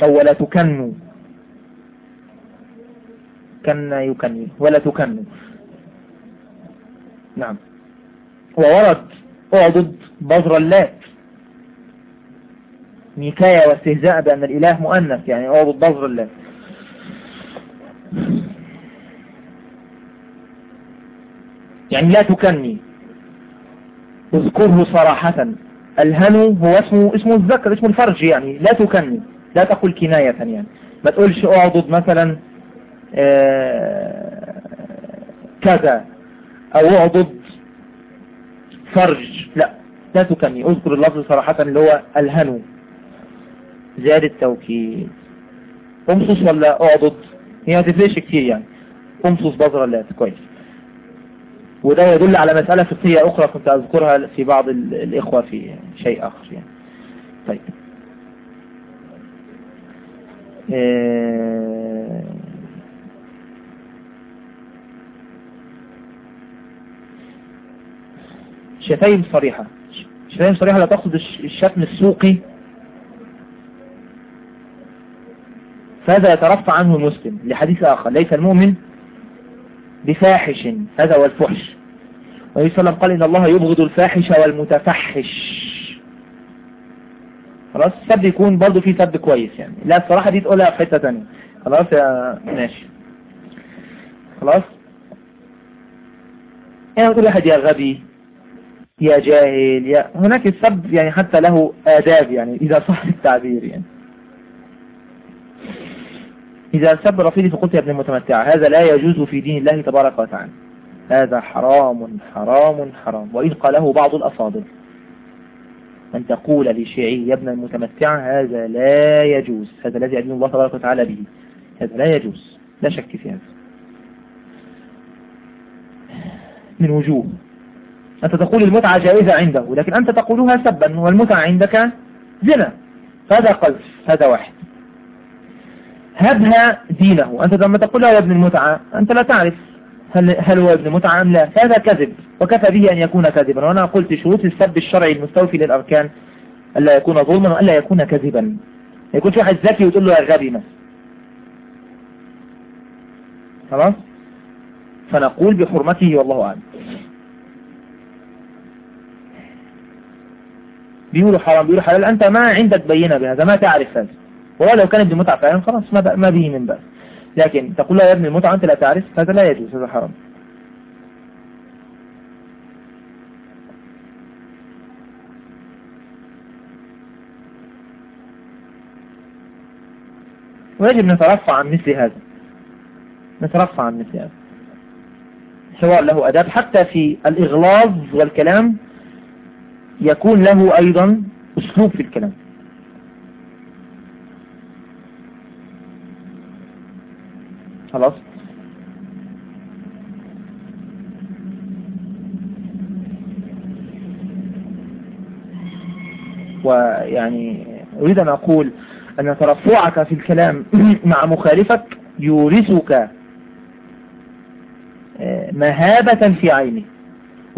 أو ولا تكنوا. كن يكني. ولا تكنوا. نعم. وورد اعضد بذر اللات. نكاية واستهزاء بأن الإله مؤنث يعني اعضد بذر اللات. يعني لا تكني. اذكره صراحة. الهنو هو اسمه اسمه الذكر اسمه الفرج يعني لا تكني. لا تقول كناية يعني. ما تقولش أعضد مثلا آه، كذا أو أعضد فرج لا لا تكني اذكر اللفظ صراحة اللي هو الهنو زيادة التوكيد. امصص ولا أعضد؟ هي ما تفرقش كتير يعني. امصص بظر اللات كويس. وده يدل على مسألة فقهية أخرى كنت أذكرها في بعض الإخوة في شيء آخر يعني. طيب. آه، شتايم صريحة. شتايم صريحة لا تقصد الشتم السوقي. فهذا يترفع عنه المسلم لحديث آخر. ليس المؤمن بفاحش. هذا هو الفحش. والنبي صلى الله عليه وسلم قال إن الله يبغض الفاحش والمتفحش. خلاص؟ السب يكون برضه فيه سب كويس يعني. لا الصراحة دي تقولها في حتة تانية. خلاص يا ماشي. خلاص؟ يعني تقول واحد يا غبي. يا جاهل يا هناك السب يعني حتى له آداب يعني إذا صح التعبير يعني. إذا سب رفيدي فقلت يا ابن المتمتع هذا لا يجوز في دين الله تبارك وتعالى. هذا حرام حرام حرام. وإذ قاله بعض الأفاضل أن تقول لشيعي يا ابن المتمتع هذا لا يجوز. هذا الذي أدين الله تبارك وتعالى به. هذا لا يجوز. لا شك في هذا. من وجوه. أنت تقول المتعة جائزة عنده لكن أنت تقولها سبا والمتعة عندك زنا. هذا قذف هذا واحد. هبها دينه. أنت لما تقول يا ابن المتعة أنت لا تعرف هل, هل هو ابن متعة أم لا. هذا كذب وكفى به أن يكون كذبا. وأنا قلت شروط السب الشرعي المستوفي للأركان ألا يكون ظلما وألا يكون كذبا. يكون واحد ذكي وتقول له يا غبي مثلا خلاص؟ فنقول بحرمته والله أعلم. بيقولوا حرام بيقولوا حلال. أنت ما عندك بينة بهذا ما تعرف هذا. ولو كان ابن متعة فعلا خلاص ما, ما به من بأس لكن تقول له يا ابن المتعة أنت لا تعرف هذا لا يجوز هذا حرام. ويجب نترفع عن مثل هذا. نترفع عن مثل هذا. سواء له أداب حتى في الإغلاظ والكلام يكون له أيضا أسلوب في الكلام. خلاص؟ ويعني أريد أن أقول أن ترفعك في الكلام مع مخالفك يورثك آه، مهابة في عينه.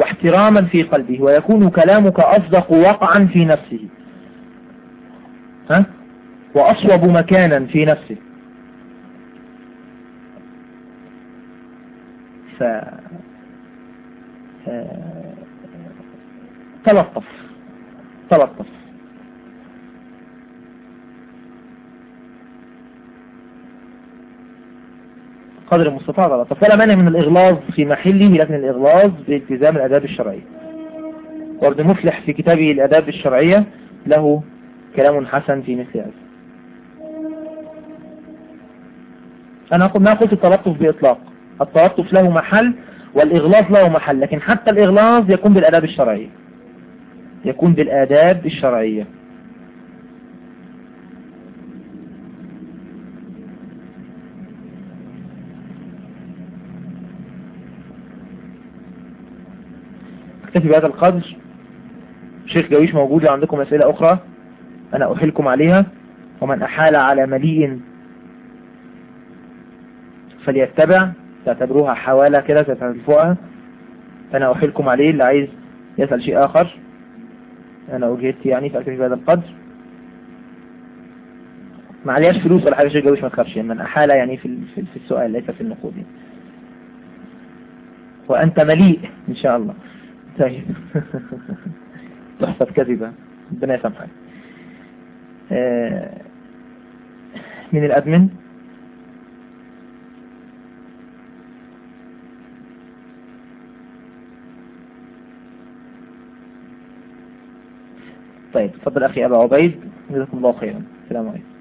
واحتراما في قلبه ويكون كلامك أصدق وقعا في نفسه. ها؟ وأصوب مكانا في نفسه. ف تلطف. تلطف. قدر المستطاع غلط. فلا مانع من الإغلاظ في محله لكن الإغلاظ بالتزام الأداب الشرعية. ورد مفلح في كتابه الأداب الشرعية له كلام حسن في مثل هذا. أنا ما قلت التلطف بإطلاق. التلطف له محل والإغلاظ له محل. لكن حتى الإغلاظ يكون بالأداب الشرعية. يكون بالآداب الشرعية. اكتفي بهذا القدر. شيخ جويش موجود لو عندكم أسئلة أخرى؟ أنا أحلكم عليها. ومن أحال على مليء فليتبع. تعتبروها حوالة كده تعتبروها فأنا أحلكم عليه. اللي عايز يسأل شيء آخر أنا وجهت يعني فأكتفي بهذا القدر. ما عليهاش فلوس ولا حاجة شيء جويش ما تخافش. من أحال يعني في في السؤال ليس في النقود. وأنت مليء إن شاء الله. طيب. تحسب كذبة. ربنا يسامحك. آه، من الأدمن؟ طيب تفضل أخي أبا عبيد. جزاكم الله خيرا. السلام عليكم.